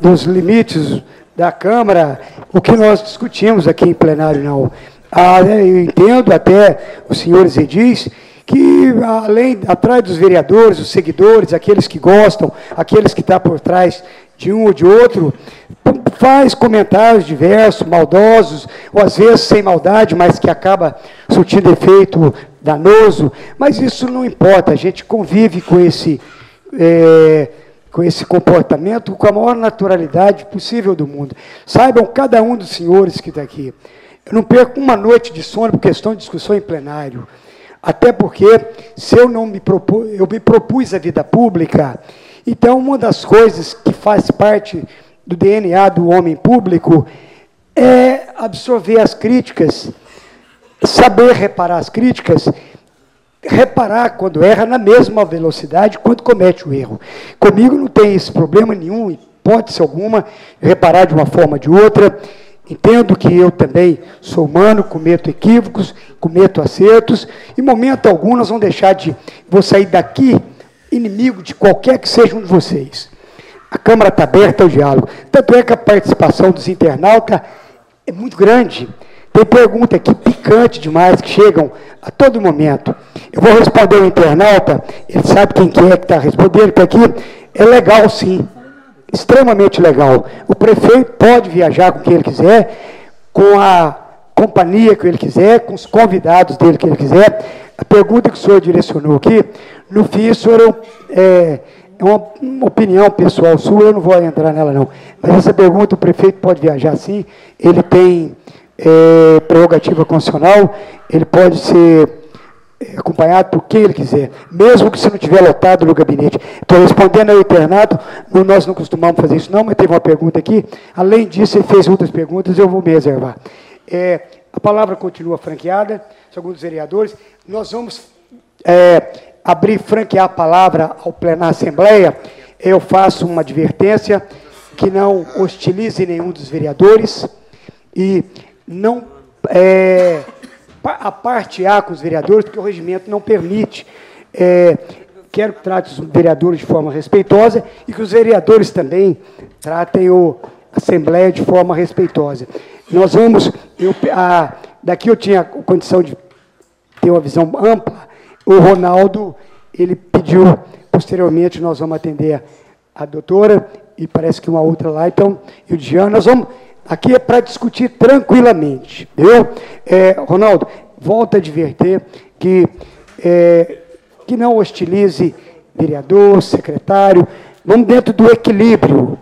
dos limites da Câmara o que nós discutimos aqui em plenário, não. Ah, eu entendo até os senhores edis que, além, atrás dos vereadores, os seguidores, aqueles que gostam, aqueles que estão por trás de um ou de outro, faz comentários diversos, maldosos, ou às vezes sem maldade, mas que acaba surtindo efeito danoso, mas isso não importa, a gente convive com esse, é, com esse comportamento com a maior naturalidade possível do mundo. Saibam, cada um dos senhores que está aqui, eu não perco uma noite de sono por questão de discussão em plenário. Até porque, se eu não me propus, eu me propus a vida pública, então uma das coisas que faz parte do DNA do homem público é absorver as críticas, saber reparar as críticas, reparar quando erra na mesma velocidade quando comete o erro. Comigo não tem esse problema nenhum, hipótese alguma, reparar de uma forma ou de outra. Entendo que eu também sou humano, cometo equívocos, cometo acertos, em momento algum nós vamos deixar de. Vou sair daqui inimigo de qualquer que seja um de vocês. A Câmara está aberta ao diálogo. Tanto é que a participação dos internautas é muito grande. Tem pergunta aqui picante demais que chegam a todo momento. Eu vou responder o internauta, ele sabe quem que é que está respondendo, aqui é legal sim, extremamente legal. O prefeito pode viajar com quem ele quiser, com a companhia que ele quiser, com os convidados dele que ele quiser. A pergunta que o senhor direcionou aqui, no fim, o senhor é, é uma, uma, opinião pessoal sua, eu não vou entrar nela não. Mas essa pergunta, o prefeito pode viajar sim, ele tem é, prerrogativa constitucional, ele pode ser é, acompanhado por quem ele quiser, mesmo que se não tiver lotado no gabinete. Estou respondendo ao internato, nós não costumamos fazer isso não, mas teve uma pergunta aqui. Além disso, ele fez outras perguntas, eu vou me reservar. É, a palavra continua franqueada, segundo os vereadores. Nós vamos é, abrir, franquear a palavra ao plenário Assembleia. Eu faço uma advertência que não hostilize nenhum dos vereadores e não é, a parte A com os vereadores, porque o regimento não permite. É, quero que trate os vereadores de forma respeitosa e que os vereadores também tratem o, Assembleia de forma respeitosa. Nós vamos, eu, a, daqui eu tinha condição de ter uma visão ampla, o Ronaldo, ele pediu, posteriormente nós vamos atender a doutora, e parece que uma outra lá, então, e o Diana, nós vamos Aqui é para discutir tranquilamente, viu? É, Ronaldo, volta a adverter que, é, que não hostilize vereador, secretário, vamos dentro do equilíbrio.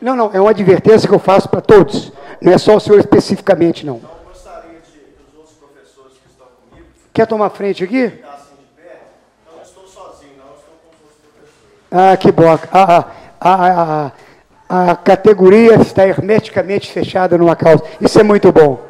Não, não, é uma advertência que eu faço para todos. Não é só o senhor especificamente, não. Quer tomar frente aqui? Ah, que bom. A, a, a, categoria está hermeticamente fechada numa causa. Isso é muito bom.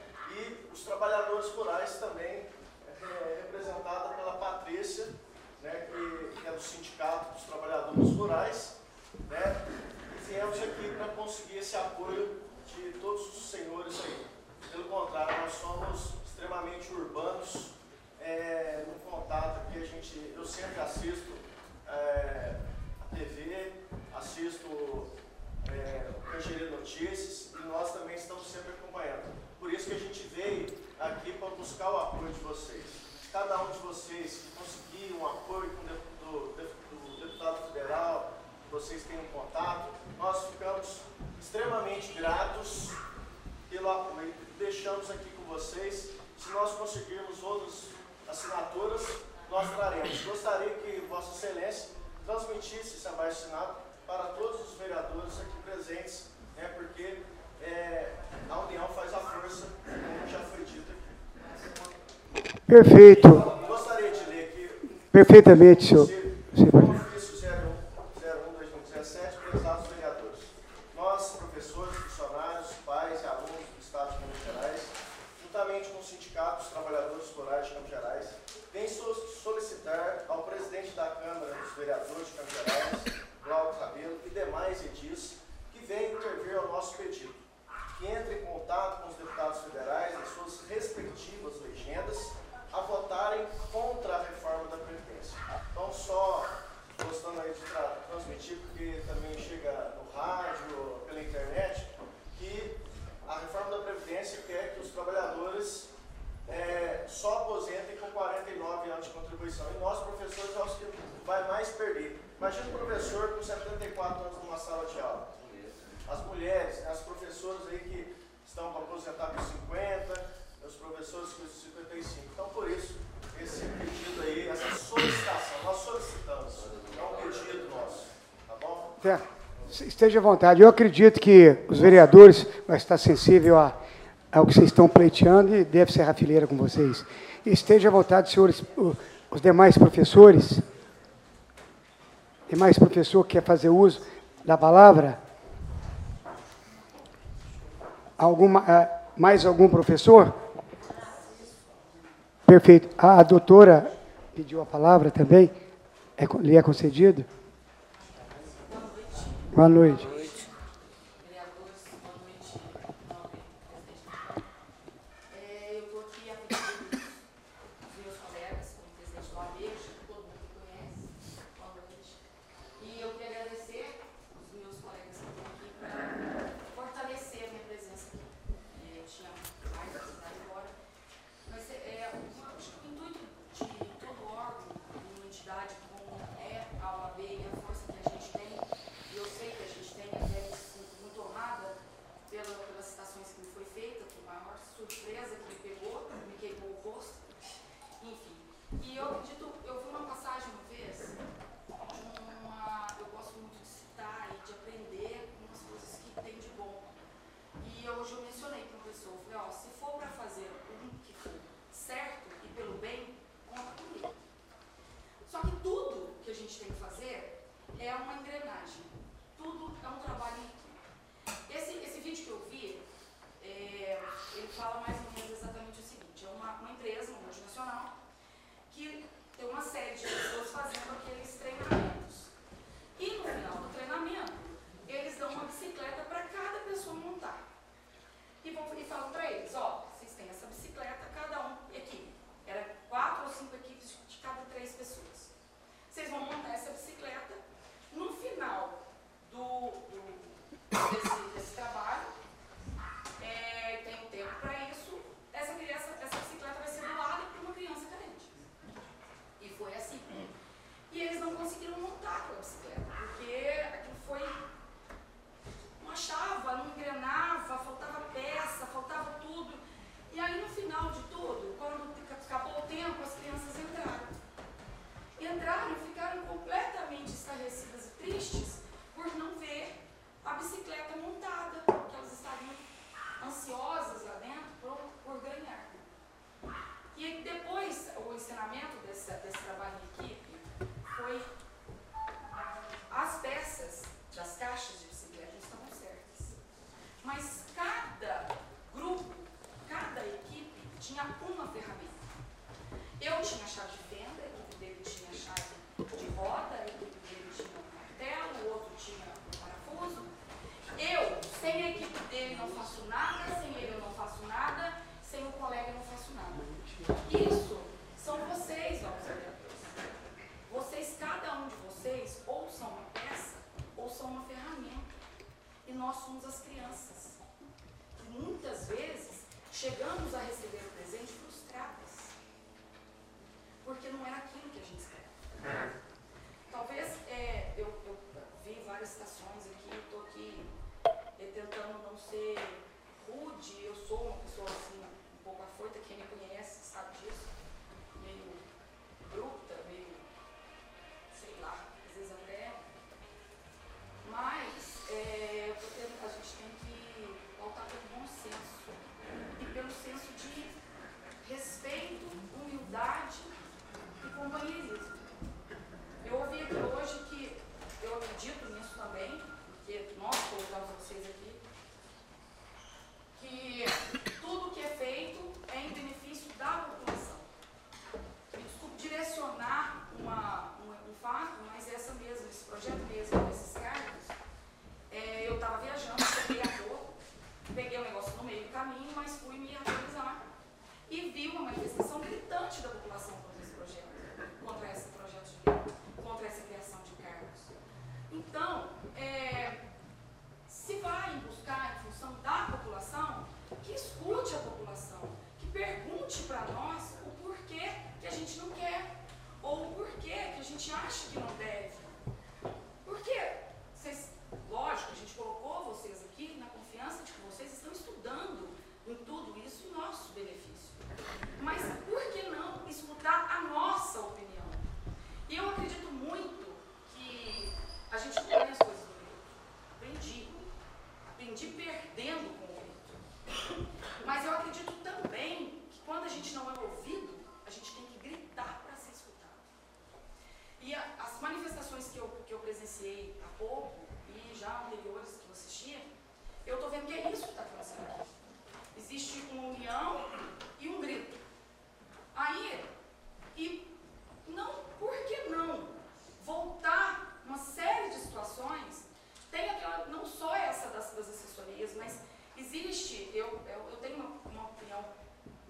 e os trabalhadores rurais também, é, é, representada pela Patrícia, né, que, que, é do Sindicato dos Trabalhadores Rurais. Né, e viemos aqui para conseguir esse apoio de todos os senhores aí. Pelo contrário, nós somos extremamente urbanos, é, no contato que a gente, eu sempre assisto é, a TV, assisto é, o Cangeria Notícias e nós também estamos sempre acompanhando. Por isso que a gente veio aqui para buscar o apoio de vocês. Cada um de vocês que conseguir um apoio do, do deputado federal, vocês tenham contato, nós ficamos extremamente gratos pelo apoio. Deixamos aqui com vocês. Se nós conseguirmos outras assinaturas, nós traremos. Gostaria que Vossa Excelência transmitisse esse abaixo assinado para todos os vereadores aqui presentes, né, porque é, a união faz a força, como já foi dito aqui. Perfeito. Gostaria de ler aqui. Perfeitamente, senhor. aposentar tá com 50, meus professores com 55. Então, por isso, esse pedido aí, essa solicitação, nós solicitamos, é um pedido nosso, tá bom? Tá. Esteja à vontade. Eu acredito que os vereadores vão estar sensível a, ao que vocês estão pleiteando e deve ser a fileira com vocês. Esteja à vontade, senhores, os demais professores, demais professor que quer fazer uso da palavra, Alguma, é, mais algum professor? Perfeito. A, a doutora pediu a palavra também. É, lhe é concedido? Boa noite.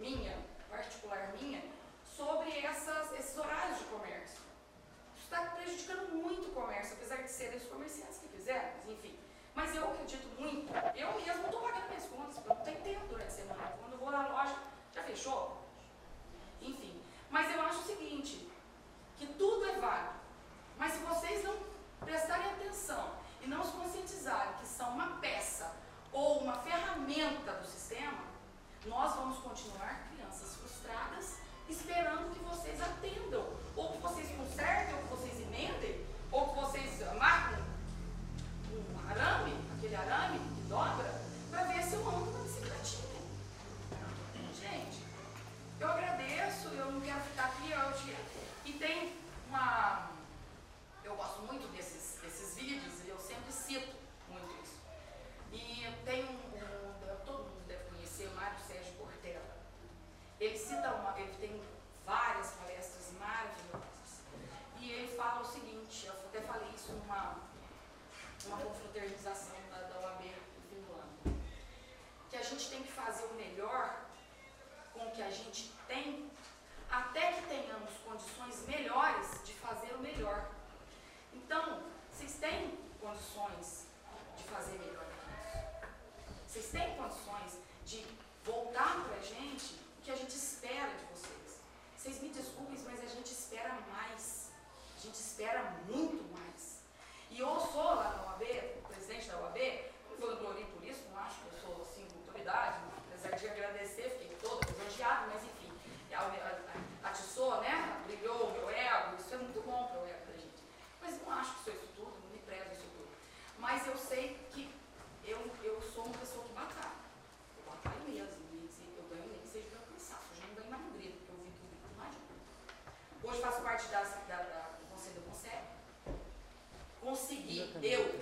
minha, particular minha, sobre essas, esses horários de comércio. Isso está prejudicando muito o comércio, apesar de serem os comerciantes que fizeram, mas enfim. Mas eu acredito muito, eu mesmo estou pagando minhas contas, porque eu não tenho tempo durante a semana. Quando eu vou na loja, já fechou? Enfim. Mas eu acho o seguinte, que tudo é válido. Mas se vocês não prestarem atenção e não se conscientizarem que são uma peça ou uma ferramenta do sistema, nós vamos continuar crianças frustradas, esperando que vocês atendam, ou que vocês consertem, ou que vocês emendem, ou que vocês marquem um arame, aquele arame que dobra, será Eu.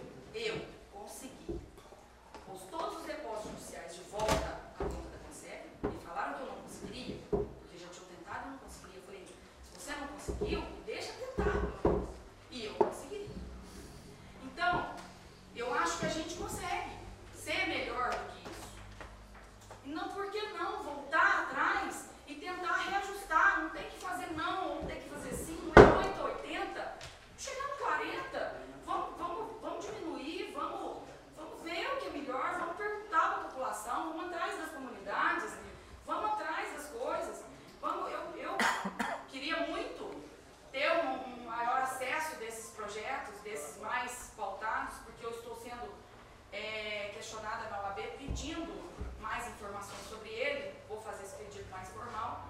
pedindo mais informações sobre ele, vou fazer esse pedido mais formal,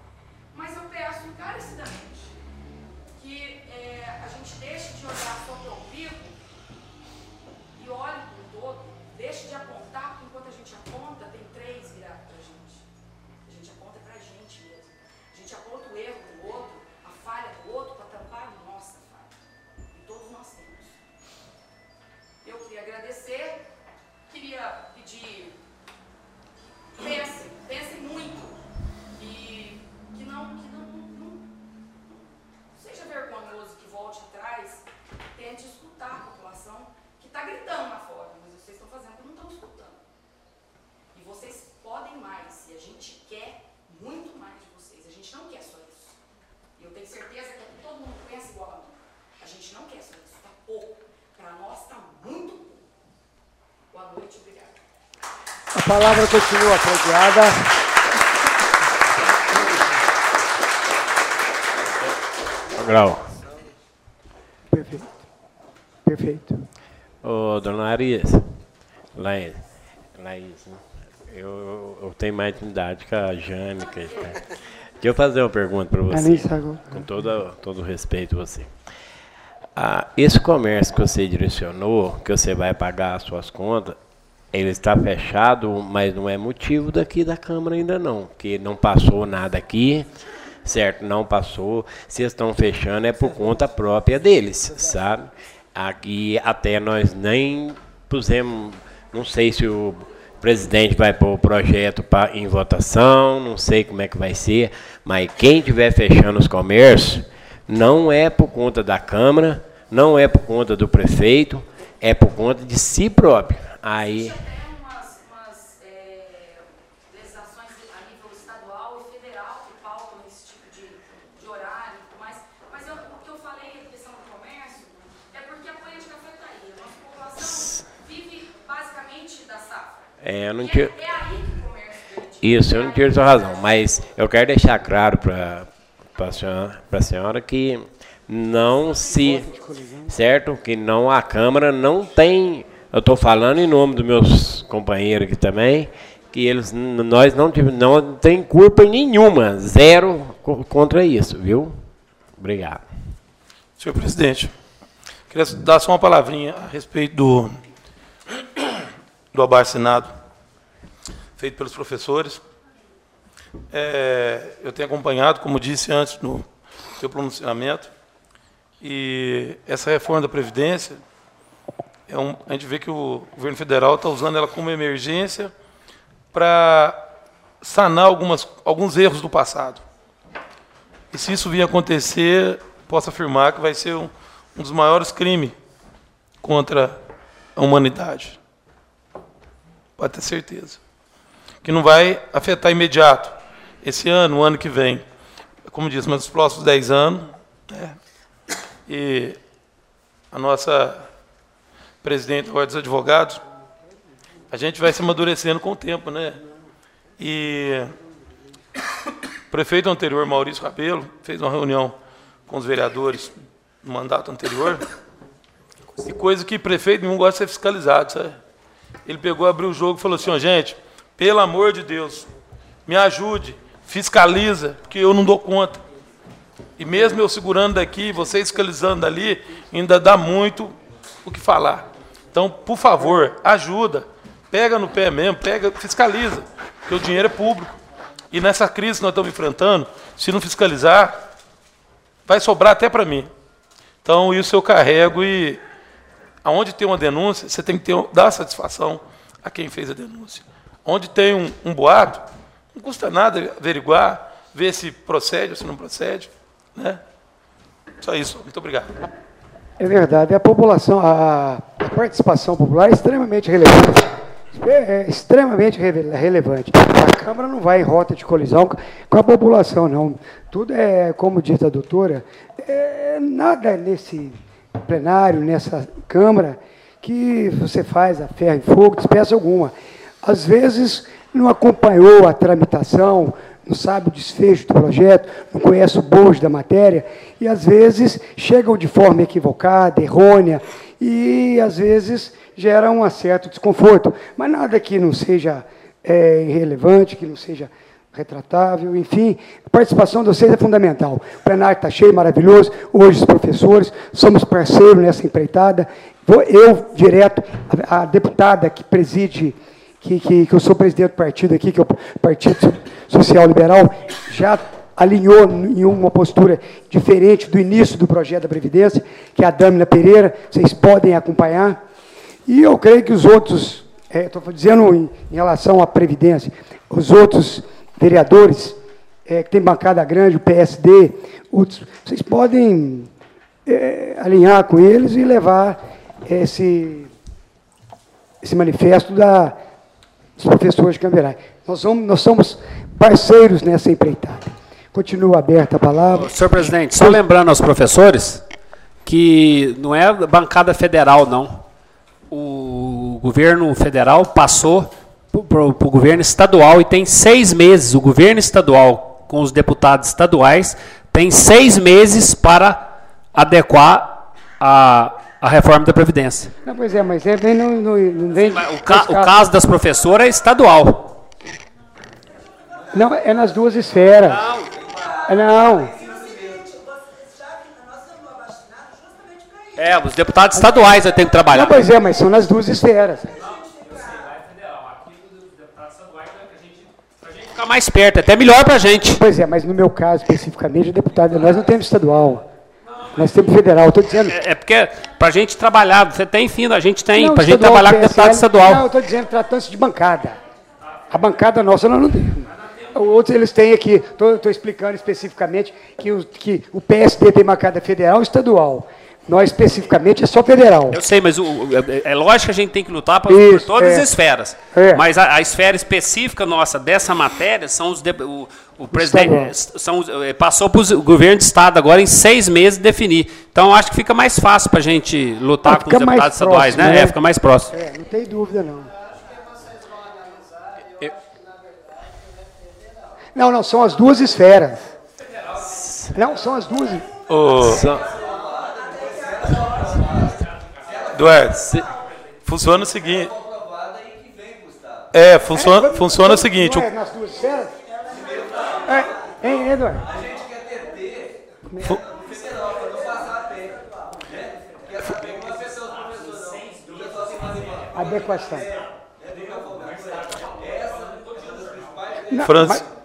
mas eu peço encarecidamente que é, a gente deixe de olhar só palavra continua apropriada. Grau. Perfeito. Perfeito. Ô, dona Arias, Laís, Laís né? eu, eu, tenho mais intimidade com a Jânica. Né? Deixa eu fazer uma pergunta para você, com todo, todo respeito a você. Ah, esse comércio que você direcionou, que você vai pagar as suas contas, ele está fechado, mas não é motivo daqui da Câmara ainda não, porque não passou nada aqui, certo? Não passou. Se estão fechando é por conta própria deles, sabe? Aqui até nós nem pusemos, não sei se o presidente vai pôr o projeto pra, em votação, não sei como é que vai ser, mas quem estiver fechando os comércios, não é por conta da Câmara, não é por conta do prefeito, é por conta de si próprio. Aí. umas, umas é, a nível estadual e federal que pautam esse tipo de, de horário e tudo mais. Mas eu, o que eu falei, a questão do comércio, é porque a aí. A nossa população vive basicamente da safra. É, eu não tinha. é, é aí que o comércio Isso, eu não tiro sua razão, mas eu quero deixar claro para a senhora, pra senhora que não se. Certo? Que não a Câmara não tem. Eu estou falando em nome dos meus companheiros aqui também, que eles nós não, não tem culpa nenhuma, zero co- contra isso, viu? Obrigado. Senhor presidente, queria dar só uma palavrinha a respeito do, do abaixo-assinado feito pelos professores. É, eu tenho acompanhado, como disse antes no seu pronunciamento, e essa reforma da Previdência, é um, a gente vê que o governo federal está usando ela como emergência para sanar algumas, alguns erros do passado. E se isso vir a acontecer, posso afirmar que vai ser um, um dos maiores crimes contra a humanidade. Pode ter certeza. Que não vai afetar imediato, esse ano, o ano que vem. Como disse, mas os próximos 10 anos. Né? E a nossa presidente Ordem dos Advogados, a gente vai se amadurecendo com o tempo, né? E o prefeito anterior, Maurício Rabelo, fez uma reunião com os vereadores no mandato anterior. E coisa que prefeito nenhum gosta de ser fiscalizado, sabe? Ele pegou, abriu o jogo e falou assim, ó, gente, pelo amor de Deus, me ajude, fiscaliza, porque eu não dou conta. E mesmo eu segurando daqui, vocês fiscalizando dali, ainda dá muito o que falar. Então, por favor, ajuda. Pega no pé mesmo, pega, fiscaliza, porque o dinheiro é público. E nessa crise que nós estamos enfrentando, se não fiscalizar, vai sobrar até para mim. Então, isso eu carrego e aonde tem uma denúncia, você tem que ter, dar satisfação a quem fez a denúncia. Onde tem um, um boato, não custa nada averiguar, ver se procede ou se não procede. Né? Só isso. Muito obrigado. É verdade. A população, a, a participação popular é extremamente relevante. É, é extremamente rele- relevante. A Câmara não vai em rota de colisão com- a população, não. Tudo é, como diz a doutora, é, nada nesse plenário, nessa Câmara, que você faz a ferro e fogo, de espécie alguma. Às vezes, não acompanhou a tramitação, não sabe o desfecho do projeto, não conhece o bojo da matéria, e às vezes chegam de forma equivocada, errônea, e às vezes gera um certo desconforto. Mas nada que não seja é, irrelevante, que não seja retratável, enfim, a participação de vocês é fundamental. O plenário está cheio, maravilhoso, hoje os professores, somos parceiros nessa empreitada. Vou, eu, direto, a, a deputada que preside que, que, que eu sou presidente do partido aqui, que o Partido Social Liberal, já alinhou em uma postura diferente do início do projeto da Previdência, que é a Dâmina Pereira, vocês podem acompanhar. E eu creio que os outros, estou dizendo em, em relação à Previdência, os outros vereadores, é, que tem bancada grande, o PSD, outros, vocês podem é, alinhar com eles e levar esse, esse manifesto da, dos professores de Camberai. Nós, vamos, nós somos parceiros nessa empreitada. Continua aberta a palavra. Senhor presidente, só lembrando aos professores que não é bancada federal, não. O governo federal passou para o governo estadual e tem seis meses. O governo estadual, com os deputados estaduais, tem seis meses para adequar a, a reforma da Previdência. Não, pois é, mas é, vem, não, não, não vem. O, ca- o caso das professoras é estadual. Não, é nas duas esferas. Não. Não. É, os deputados estaduais tenho que trabalhar. Não, pois é, mas são nas duas esferas. Ficar mais perto, é até melhor para a gente. Pois é, mas no meu caso especificamente, deputado, nós não temos estadual. Nós temos federal, estou dizendo. É, é porque para a gente trabalhar, você tem fim, a gente tem, Não, para a gente trabalhar com PSL, deputado estadual. Não, eu estou dizendo, tratando-se de bancada. A bancada nossa nós não temos. Outros eles têm aqui, estou explicando especificamente que o, que o PSD tem bancada federal e estadual. Nós especificamente é só federal. Eu sei, mas o, o- é, é lógico que a gente tem que lutar por, por Isso, todas é. as esferas. É. Mas a, a esfera específica nossa dessa matéria são os de- o, o presidente são, eh, passou para o governo de estado agora em seis meses definir. Então acho que fica mais fácil para a gente lutar com os deputados estaduais, próximo, né? né? É, fica mais próximo. É, não tem dúvida, não. Não, não, são as duas esferas. Não, são as duas. Ô, Eduardo, funciona o seguinte. É, funciona, funciona o seguinte. Não é nas duas esferas? É, hein, Eduardo? Adequação. Não, mas- A gente passa porque somos nós que passamos. Afinal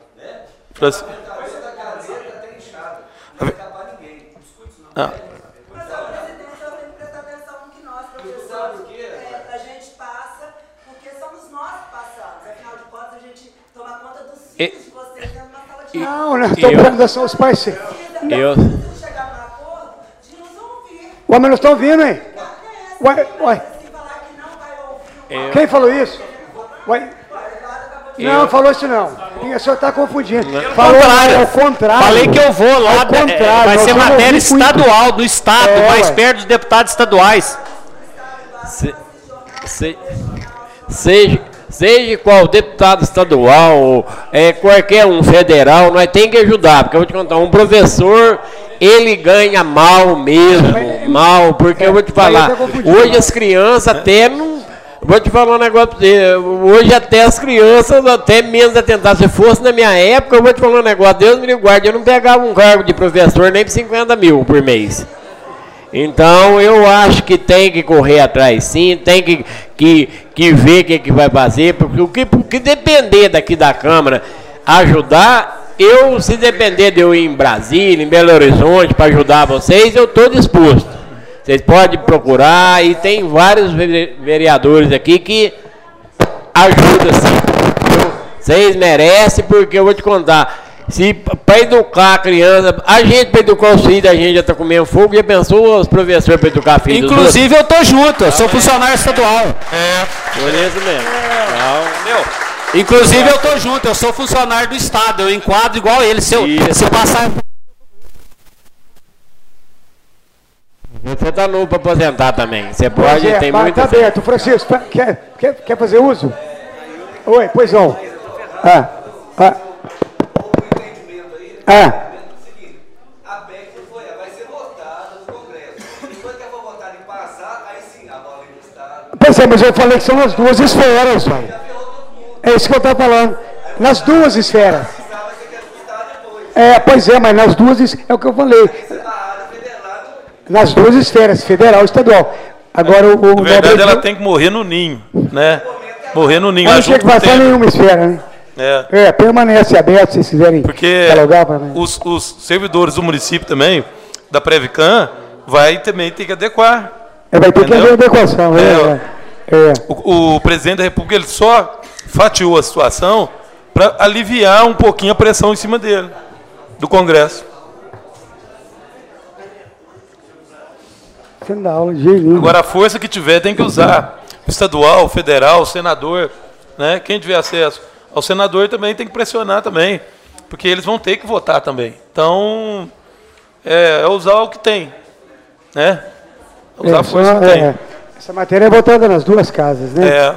de contas, a gente toma conta dos E- filhos de vocês dentro da sala de Não, não, estou falando são os parceiros. Eu, Ué, mas nós estamos ouvindo, hein? Ué, ué. eu, Quem falou isso? Ué. Não, falou isso não. O senhor está confundindo. Falou contrário. ao contrário. Falei que eu vou lá, Ao contrário, é, vai nós ser matéria estadual, do estado, É, mais ué. perto dos deputados estaduais. se, se, seja, seja qual deputado estadual, é, qualquer um federal, nós tem que ajudar, porque eu vou te contar, um professor, ele ganha mal mesmo, mal, porque eu vou te falar, hoje as crianças até não. Vou te falar um negócio. Hoje até as crianças, até menos atentados. Se fosse na minha época, eu vou te falar um negócio. Deus me guarde, eu não pegava um cargo de professor nem por 50 mil por mês. Então eu acho que tem que correr atrás sim, tem que, que, que ver o que, que vai fazer, porque o que, que depender daqui da Câmara ajudar, eu, se depender de eu ir em Brasília, em Belo Horizonte, para ajudar vocês, eu estou disposto. Vocês podem procurar e tem vários vere- vereadores aqui que ajudam sim. Vocês merecem, porque eu vou te contar. Se para educar a criança, a gente para educar os filhos, a gente já está comendo fogo, já pensou os professores para educar filhos? dos Inclusive eu tô junto, eu sou funcionário estadual. É. Por isso mesmo. Meu, inclusive eu tô junto, eu sou funcionário do estado, eu enquadro igual ele. Se, eu, se passar. Você está novo para aposentar também. Você pode, é, tem tá, muita. tá aberto. Francisco, quer, quer, quer fazer uso? Oi, pois não. Ah, ah. Ah. Pois é, mas eu falei que são as duas esferas, pai. É isso que eu estava falando. Nas duas esferas. É, pois é, mas nas duas é o que eu falei. Nas duas esferas, federal e estadual. Agora o, o Na verdade, ela tem que morrer no ninho, né? Morrer no ninho. Mas não tinha que passar nenhuma esfera, né? É. É, permanece aberto se quiserem Porque dialogar os, os servidores do município também, da Prevican, vai também ter que adequar. É, vai ter que Entendeu? haver adequação, é, é. O, o presidente da República ele só fatiou a situação para aliviar um pouquinho a pressão em cima dele, do Congresso. Você não dá aula de jeito nenhum. Agora, a força que tiver tem que usar. Estadual, federal, senador, né? quem tiver acesso ao senador também tem que pressionar também, porque eles vão ter que votar também. Então, é, é usar o que tem, né? É usar É, a força só- que tem. é, essa matéria é votada nas duas casas, né? É.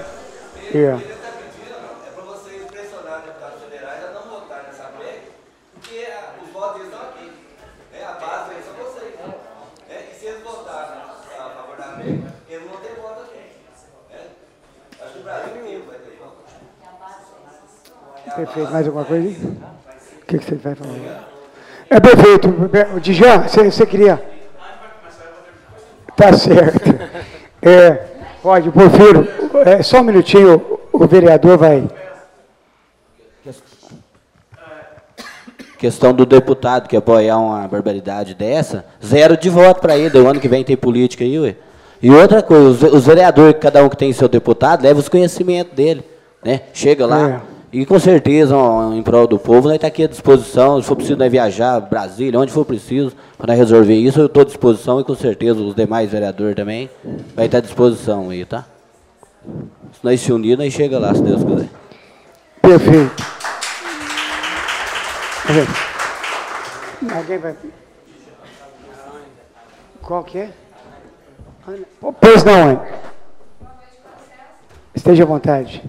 É. Ele não tem voto né? o Brasil vai ter voto. Mais alguma coisa aí? O que, que você vai falar? É perfeito. Dijan, você, você queria. Tá certo. É, pode, Porfiro, é, só um minutinho, o vereador vai. Questão do deputado que apoiar uma barbaridade dessa, zero de voto para ele. O ano que vem tem política aí, ué. E outra coisa, os vereadores, cada um que tem seu deputado, leva os conhecimentos dele. Né? Chega lá. É. E com certeza, em prol do povo, nós estamos aqui à disposição. Se for preciso nós viajar, Brasília, onde for preciso, para resolver isso, eu estou à disposição e com certeza os demais vereadores também vai estar à disposição aí, tá? Se nós se unir, nós chega lá, se Deus quiser. Perfeito. Alguém vai. Qual que é? Pois não, Ana. Esteja à vontade.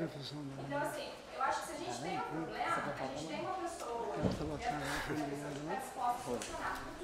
Então, assim, eu acho que se a gente tem um problema, a gente tem uma pessoa. Que está disposta a funcionar.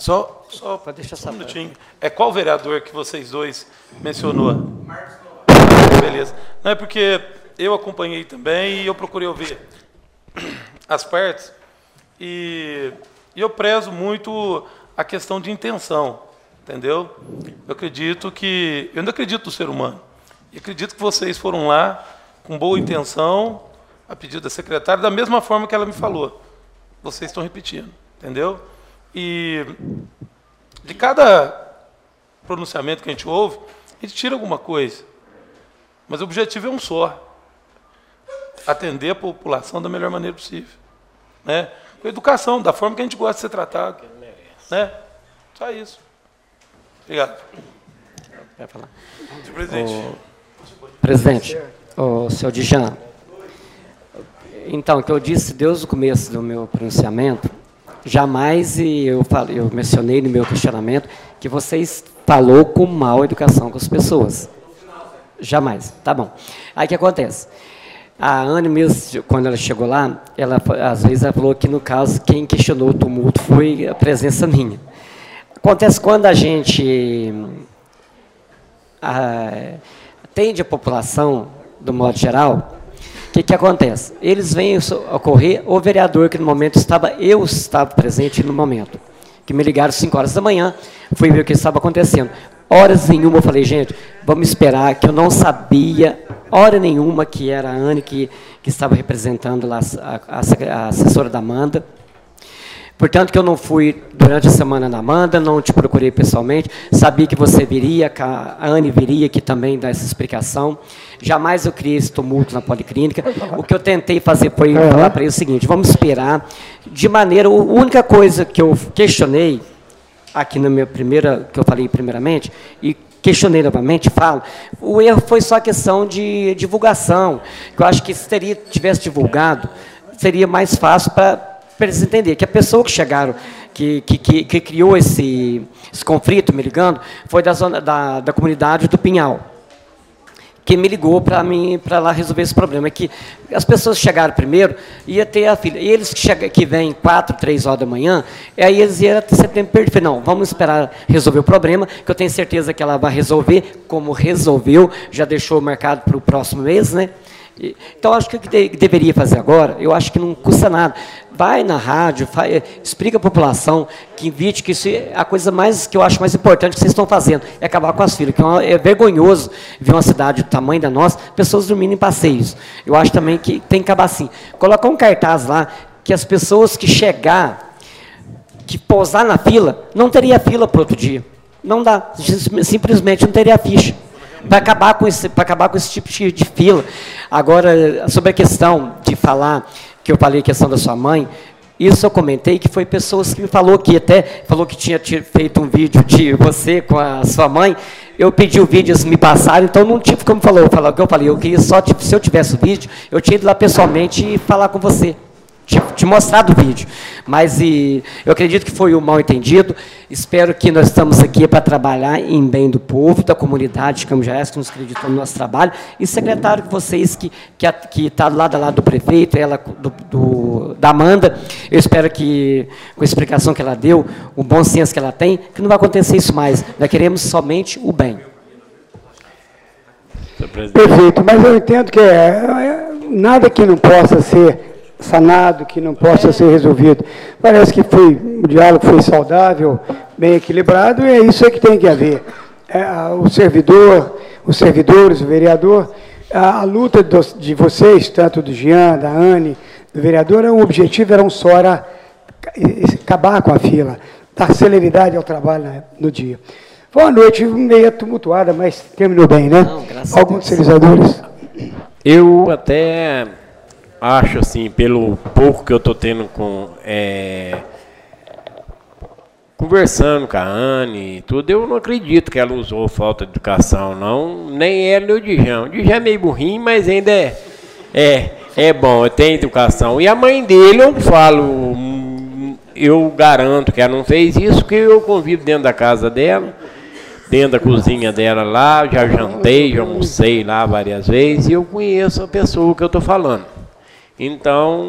Só, só para deixar só um minutinho. É qual vereador que vocês dois mencionou? Marcos Novaes. Beleza. Não é porque eu acompanhei também e eu procurei ouvir as partes e, e eu prezo muito a questão de intenção, entendeu? Eu acredito que eu ainda acredito no ser humano. E acredito que vocês foram lá com boa intenção, a pedido da secretária, da mesma forma que ela me falou. Vocês estão repetindo, entendeu? E de cada pronunciamento que a gente ouve, a gente tira alguma coisa. Mas o objetivo é um só: atender a população da melhor maneira possível. Né? Com educação, da forma que a gente gosta de ser tratado. Né? Só isso. Obrigado. Vai falar. Senhor presidente. O... Presidente, o senhor Dijan. Então, o que eu disse desde o começo do meu pronunciamento jamais, e eu, falei, eu mencionei no meu questionamento, que vocês falou com mal educação com as pessoas. Jamais. Tá bom. Aí o que acontece? A Anne mesmo, quando ela chegou lá, ela às vezes ela falou que, no caso, quem questionou o tumulto foi a presença minha. Acontece quando a gente a, atende a população, do modo geral, o que, que acontece? Eles vêm ocorrer, o vereador que no momento estava, eu estava presente no momento, que me ligaram às 5 horas da manhã, fui ver o que estava acontecendo. Horas nenhuma eu falei, gente, vamos esperar, que eu não sabia, hora nenhuma, que era a Anne que, que estava representando lá a, a, a assessora da Amanda. Portanto, que eu não fui durante a semana na Amanda, não te procurei pessoalmente, sabia que você viria, que a Anne viria aqui também dar essa explicação. Jamais eu criei esse tumulto na policlínica. O que eu tentei fazer foi falar para ele o seguinte, vamos esperar, de maneira, a única coisa que eu questionei, aqui na minha primeira, que eu falei primeiramente, e questionei novamente, falo, o erro foi só questão de divulgação, que eu acho que se teria, tivesse divulgado, seria mais fácil para eles entenderem que a pessoa que chegaram, que, que, que, que criou esse, esse conflito, me ligando, foi da, zona, da, da comunidade do Pinhal que me ligou para mim para lá resolver esse problema. É que as pessoas chegaram primeiro, ia ter a filha. E eles que, chegam, que vêm 4, 3 horas da manhã, aí eles iam ter tempo perdido. Não, vamos esperar resolver o problema, que eu tenho certeza que ela vai resolver, como resolveu, já deixou marcado para o próximo mês, né? Então, acho que o que deveria fazer agora, eu acho que não custa nada. Vai na rádio, faz, explica a população, que invite, que isso é a coisa mais que eu acho mais importante que vocês estão fazendo, é acabar com as filas. Que é, é vergonhoso ver uma cidade do tamanho da nossa, pessoas dormindo em passeios. Eu acho também que tem que acabar assim. Colocar um cartaz lá, que as pessoas que chegar, que pousar na fila, não teria fila para outro dia. Não dá, simplesmente não teria ficha para acabar com esse para acabar com esse tipo de, fila. Agora sobre a questão de falar que eu falei a questão da sua mãe, isso eu comentei que foi pessoas que me falou que até falou que tinha feito um vídeo de você com a sua mãe. Eu pedi o vídeo, eles me passaram, então não tive como falou, falar o que eu falei. Eu queria só tipo, se eu tivesse o vídeo, eu tinha ido lá pessoalmente e falar com você te, te mostrar do vídeo. Mas e, eu acredito que foi um mal entendido. Espero que nós estamos aqui para trabalhar em bem do povo, da comunidade de Camujés, que nos acreditou no nosso trabalho. E secretário, vocês que está que, que tá lado a lado do prefeito, ela do, do, da Amanda, eu espero que, com a explicação que ela deu, o bom senso que ela tem, que não vai acontecer isso mais. Nós queremos somente o bem. Perfeito, mas eu entendo que é, é, nada que não possa ser sanado, que não possa ser resolvido. Parece que foi, o diálogo foi saudável, bem equilibrado, e é isso que tem que haver. É, o servidor, os servidores, o vereador, a, a luta dos, de vocês, tanto do Jean, da Anne, do vereador, o objetivo era um só, era acabar com a fila, dar celeridade ao trabalho no dia. Foi uma noite meio tumultuada, mas terminou bem, né? Não, Alguns servidores. Eu até acho assim, pelo pouco que eu tô tendo com. É, conversando com a Anne e tudo, eu não acredito que ela usou falta de educação, não. Nem ela nem o Dijão. O Dijão é meio burrinho, mas ainda é, é, é bom, tem educação. E a mãe dele, eu falo, eu garanto que ela não fez isso, que eu convido dentro da casa dela, dentro da cozinha dela lá, já jantei, já almocei lá várias vezes, e eu conheço a pessoa que eu estou falando. Então,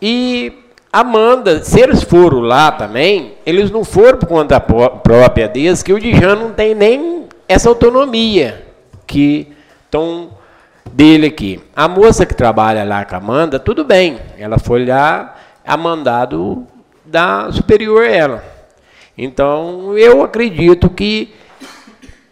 e Amanda, se eles foram lá também, eles não foram por conta própria deles, que o Dijan não tem nem essa autonomia que estão dele aqui. A moça que trabalha lá com a Amanda, tudo bem, ela foi lá a mandado da superior ela. Então, eu acredito que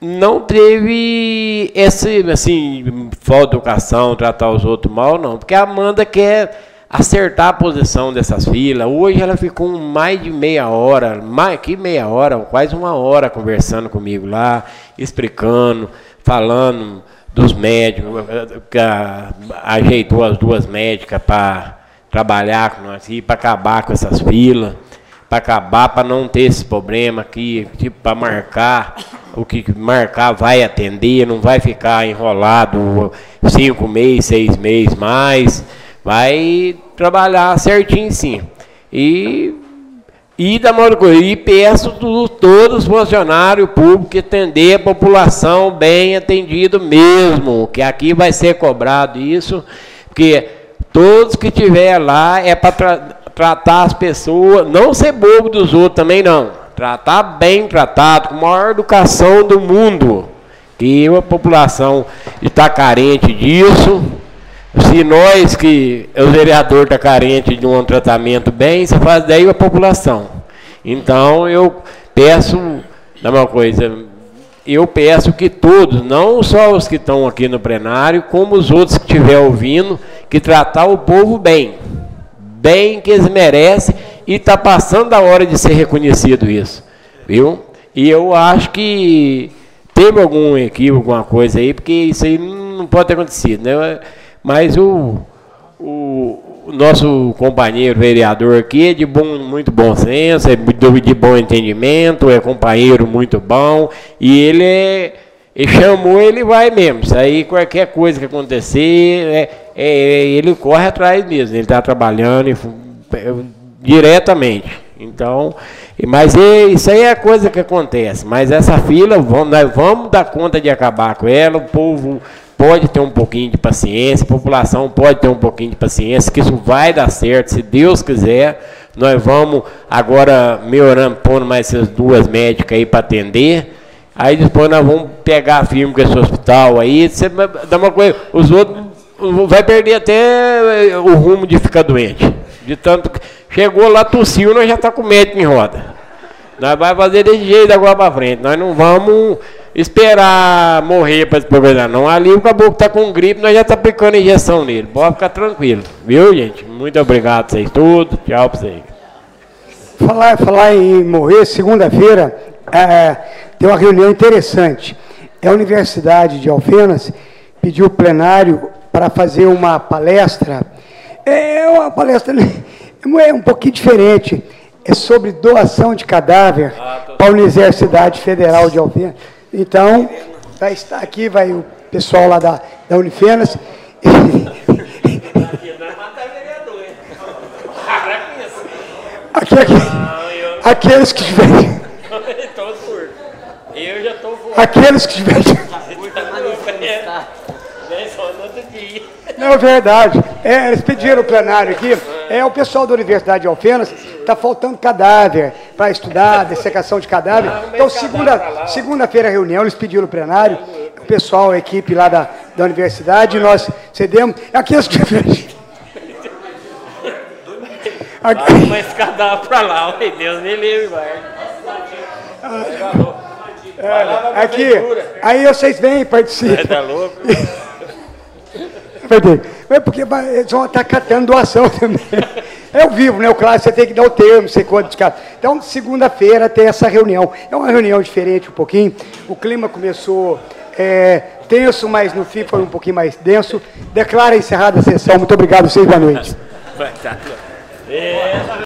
não teve esse, assim, falta educação, tratar os outros mal, não. Porque a Amanda quer acertar a posição dessas filas. Hoje ela ficou mais de meia hora, mais que meia hora, quase uma hora conversando comigo lá, explicando, falando dos médicos, ajeitou as duas médicas para trabalhar com nós para acabar com essas filas para acabar, para não ter esse problema aqui, tipo, para marcar, o que marcar vai atender, não vai ficar enrolado cinco meses, seis meses mais, vai trabalhar certinho sim. E E da e peço do, todos os funcionários públicos atender a população bem atendido mesmo, que aqui vai ser cobrado isso, porque todos que tiver lá é para tra tratar as pessoas, não ser bobo dos outros também não, tratar bem tratado, com a maior educação do mundo, que a população está carente disso, se nós que o vereador está carente de um tratamento bem, você faz daí a população. Então eu peço, dá uma coisa, eu peço que todos, não só os que estão aqui no plenário, como os outros que estiver ouvindo, que tratar o povo bem. Bem que eles merecem e está passando a hora de ser reconhecido isso. Viu? E eu acho que teve algum equívoco, alguma coisa aí, porque isso aí não pode ter acontecido. Né? Mas o, o, o nosso companheiro vereador aqui é de bom, muito bom senso, é de bom entendimento, é companheiro muito bom, e ele é, chamou, ele vai mesmo. Isso aí, qualquer coisa que acontecer, é, é, ele corre atrás mesmo. Ele está trabalhando e, é, diretamente. Então, mas é, isso aí é coisa que acontece. Mas essa fila, vamos, nós vamos dar conta de acabar com ela. O povo pode ter um pouquinho de paciência, a população pode ter um pouquinho de paciência, que isso vai dar certo, se Deus quiser. Nós vamos agora melhorando, pondo mais essas duas médicas aí para atender. Aí depois nós vamos pegar firme com esse hospital aí. Você dá uma coisa, os outros vai perder até o rumo de ficar doente. De tanto que chegou lá, tossiu, nós já está com médico em roda. Nós vamos fazer desse jeito agora para frente. Nós não vamos esperar morrer para programa, não. Ali o caboclo está com gripe, nós já está aplicando injeção nele. Pode ficar tranquilo. Viu, gente? Muito obrigado a vocês todos. Tchau para vocês. Falar, falar em morrer, segunda-feira, é, tem uma reunião interessante. A Universidade de Alfenas pediu plenário para fazer uma palestra. É uma palestra é um pouquinho diferente. É sobre doação de cadáver ah, para a Universidade Federal de Alfenas. Então, vai estar aqui, vai o pessoal lá da, da Unifenas. Aqui, aqui, aqueles que tiverem. Eu já estou Aqueles que tiverem. Não, é verdade. É, eles pediram o plenário aqui. É o pessoal da Universidade de Alfenas. Está faltando cadáver para estudar, dessecação de cadáver. Então, segunda, segunda-feira, reunião, eles pediram o plenário. O pessoal, a equipe lá da, da universidade, nós cedemos. Aqueles que. Aqui... Mas cadáver para lá, oi, Deus me livre, vai. É, aqui, aí vocês vêm e participam. Tá louco? É porque eles vão estar catando doação também. É o vivo, né? O claro, você tem que dar o termo, sei quanto de cada. Então, segunda-feira tem essa reunião. É uma reunião diferente um pouquinho. O clima começou é, tenso, mas no fim foi um pouquinho mais denso. Declara encerrada a sessão. Muito obrigado, vocês, boa noite.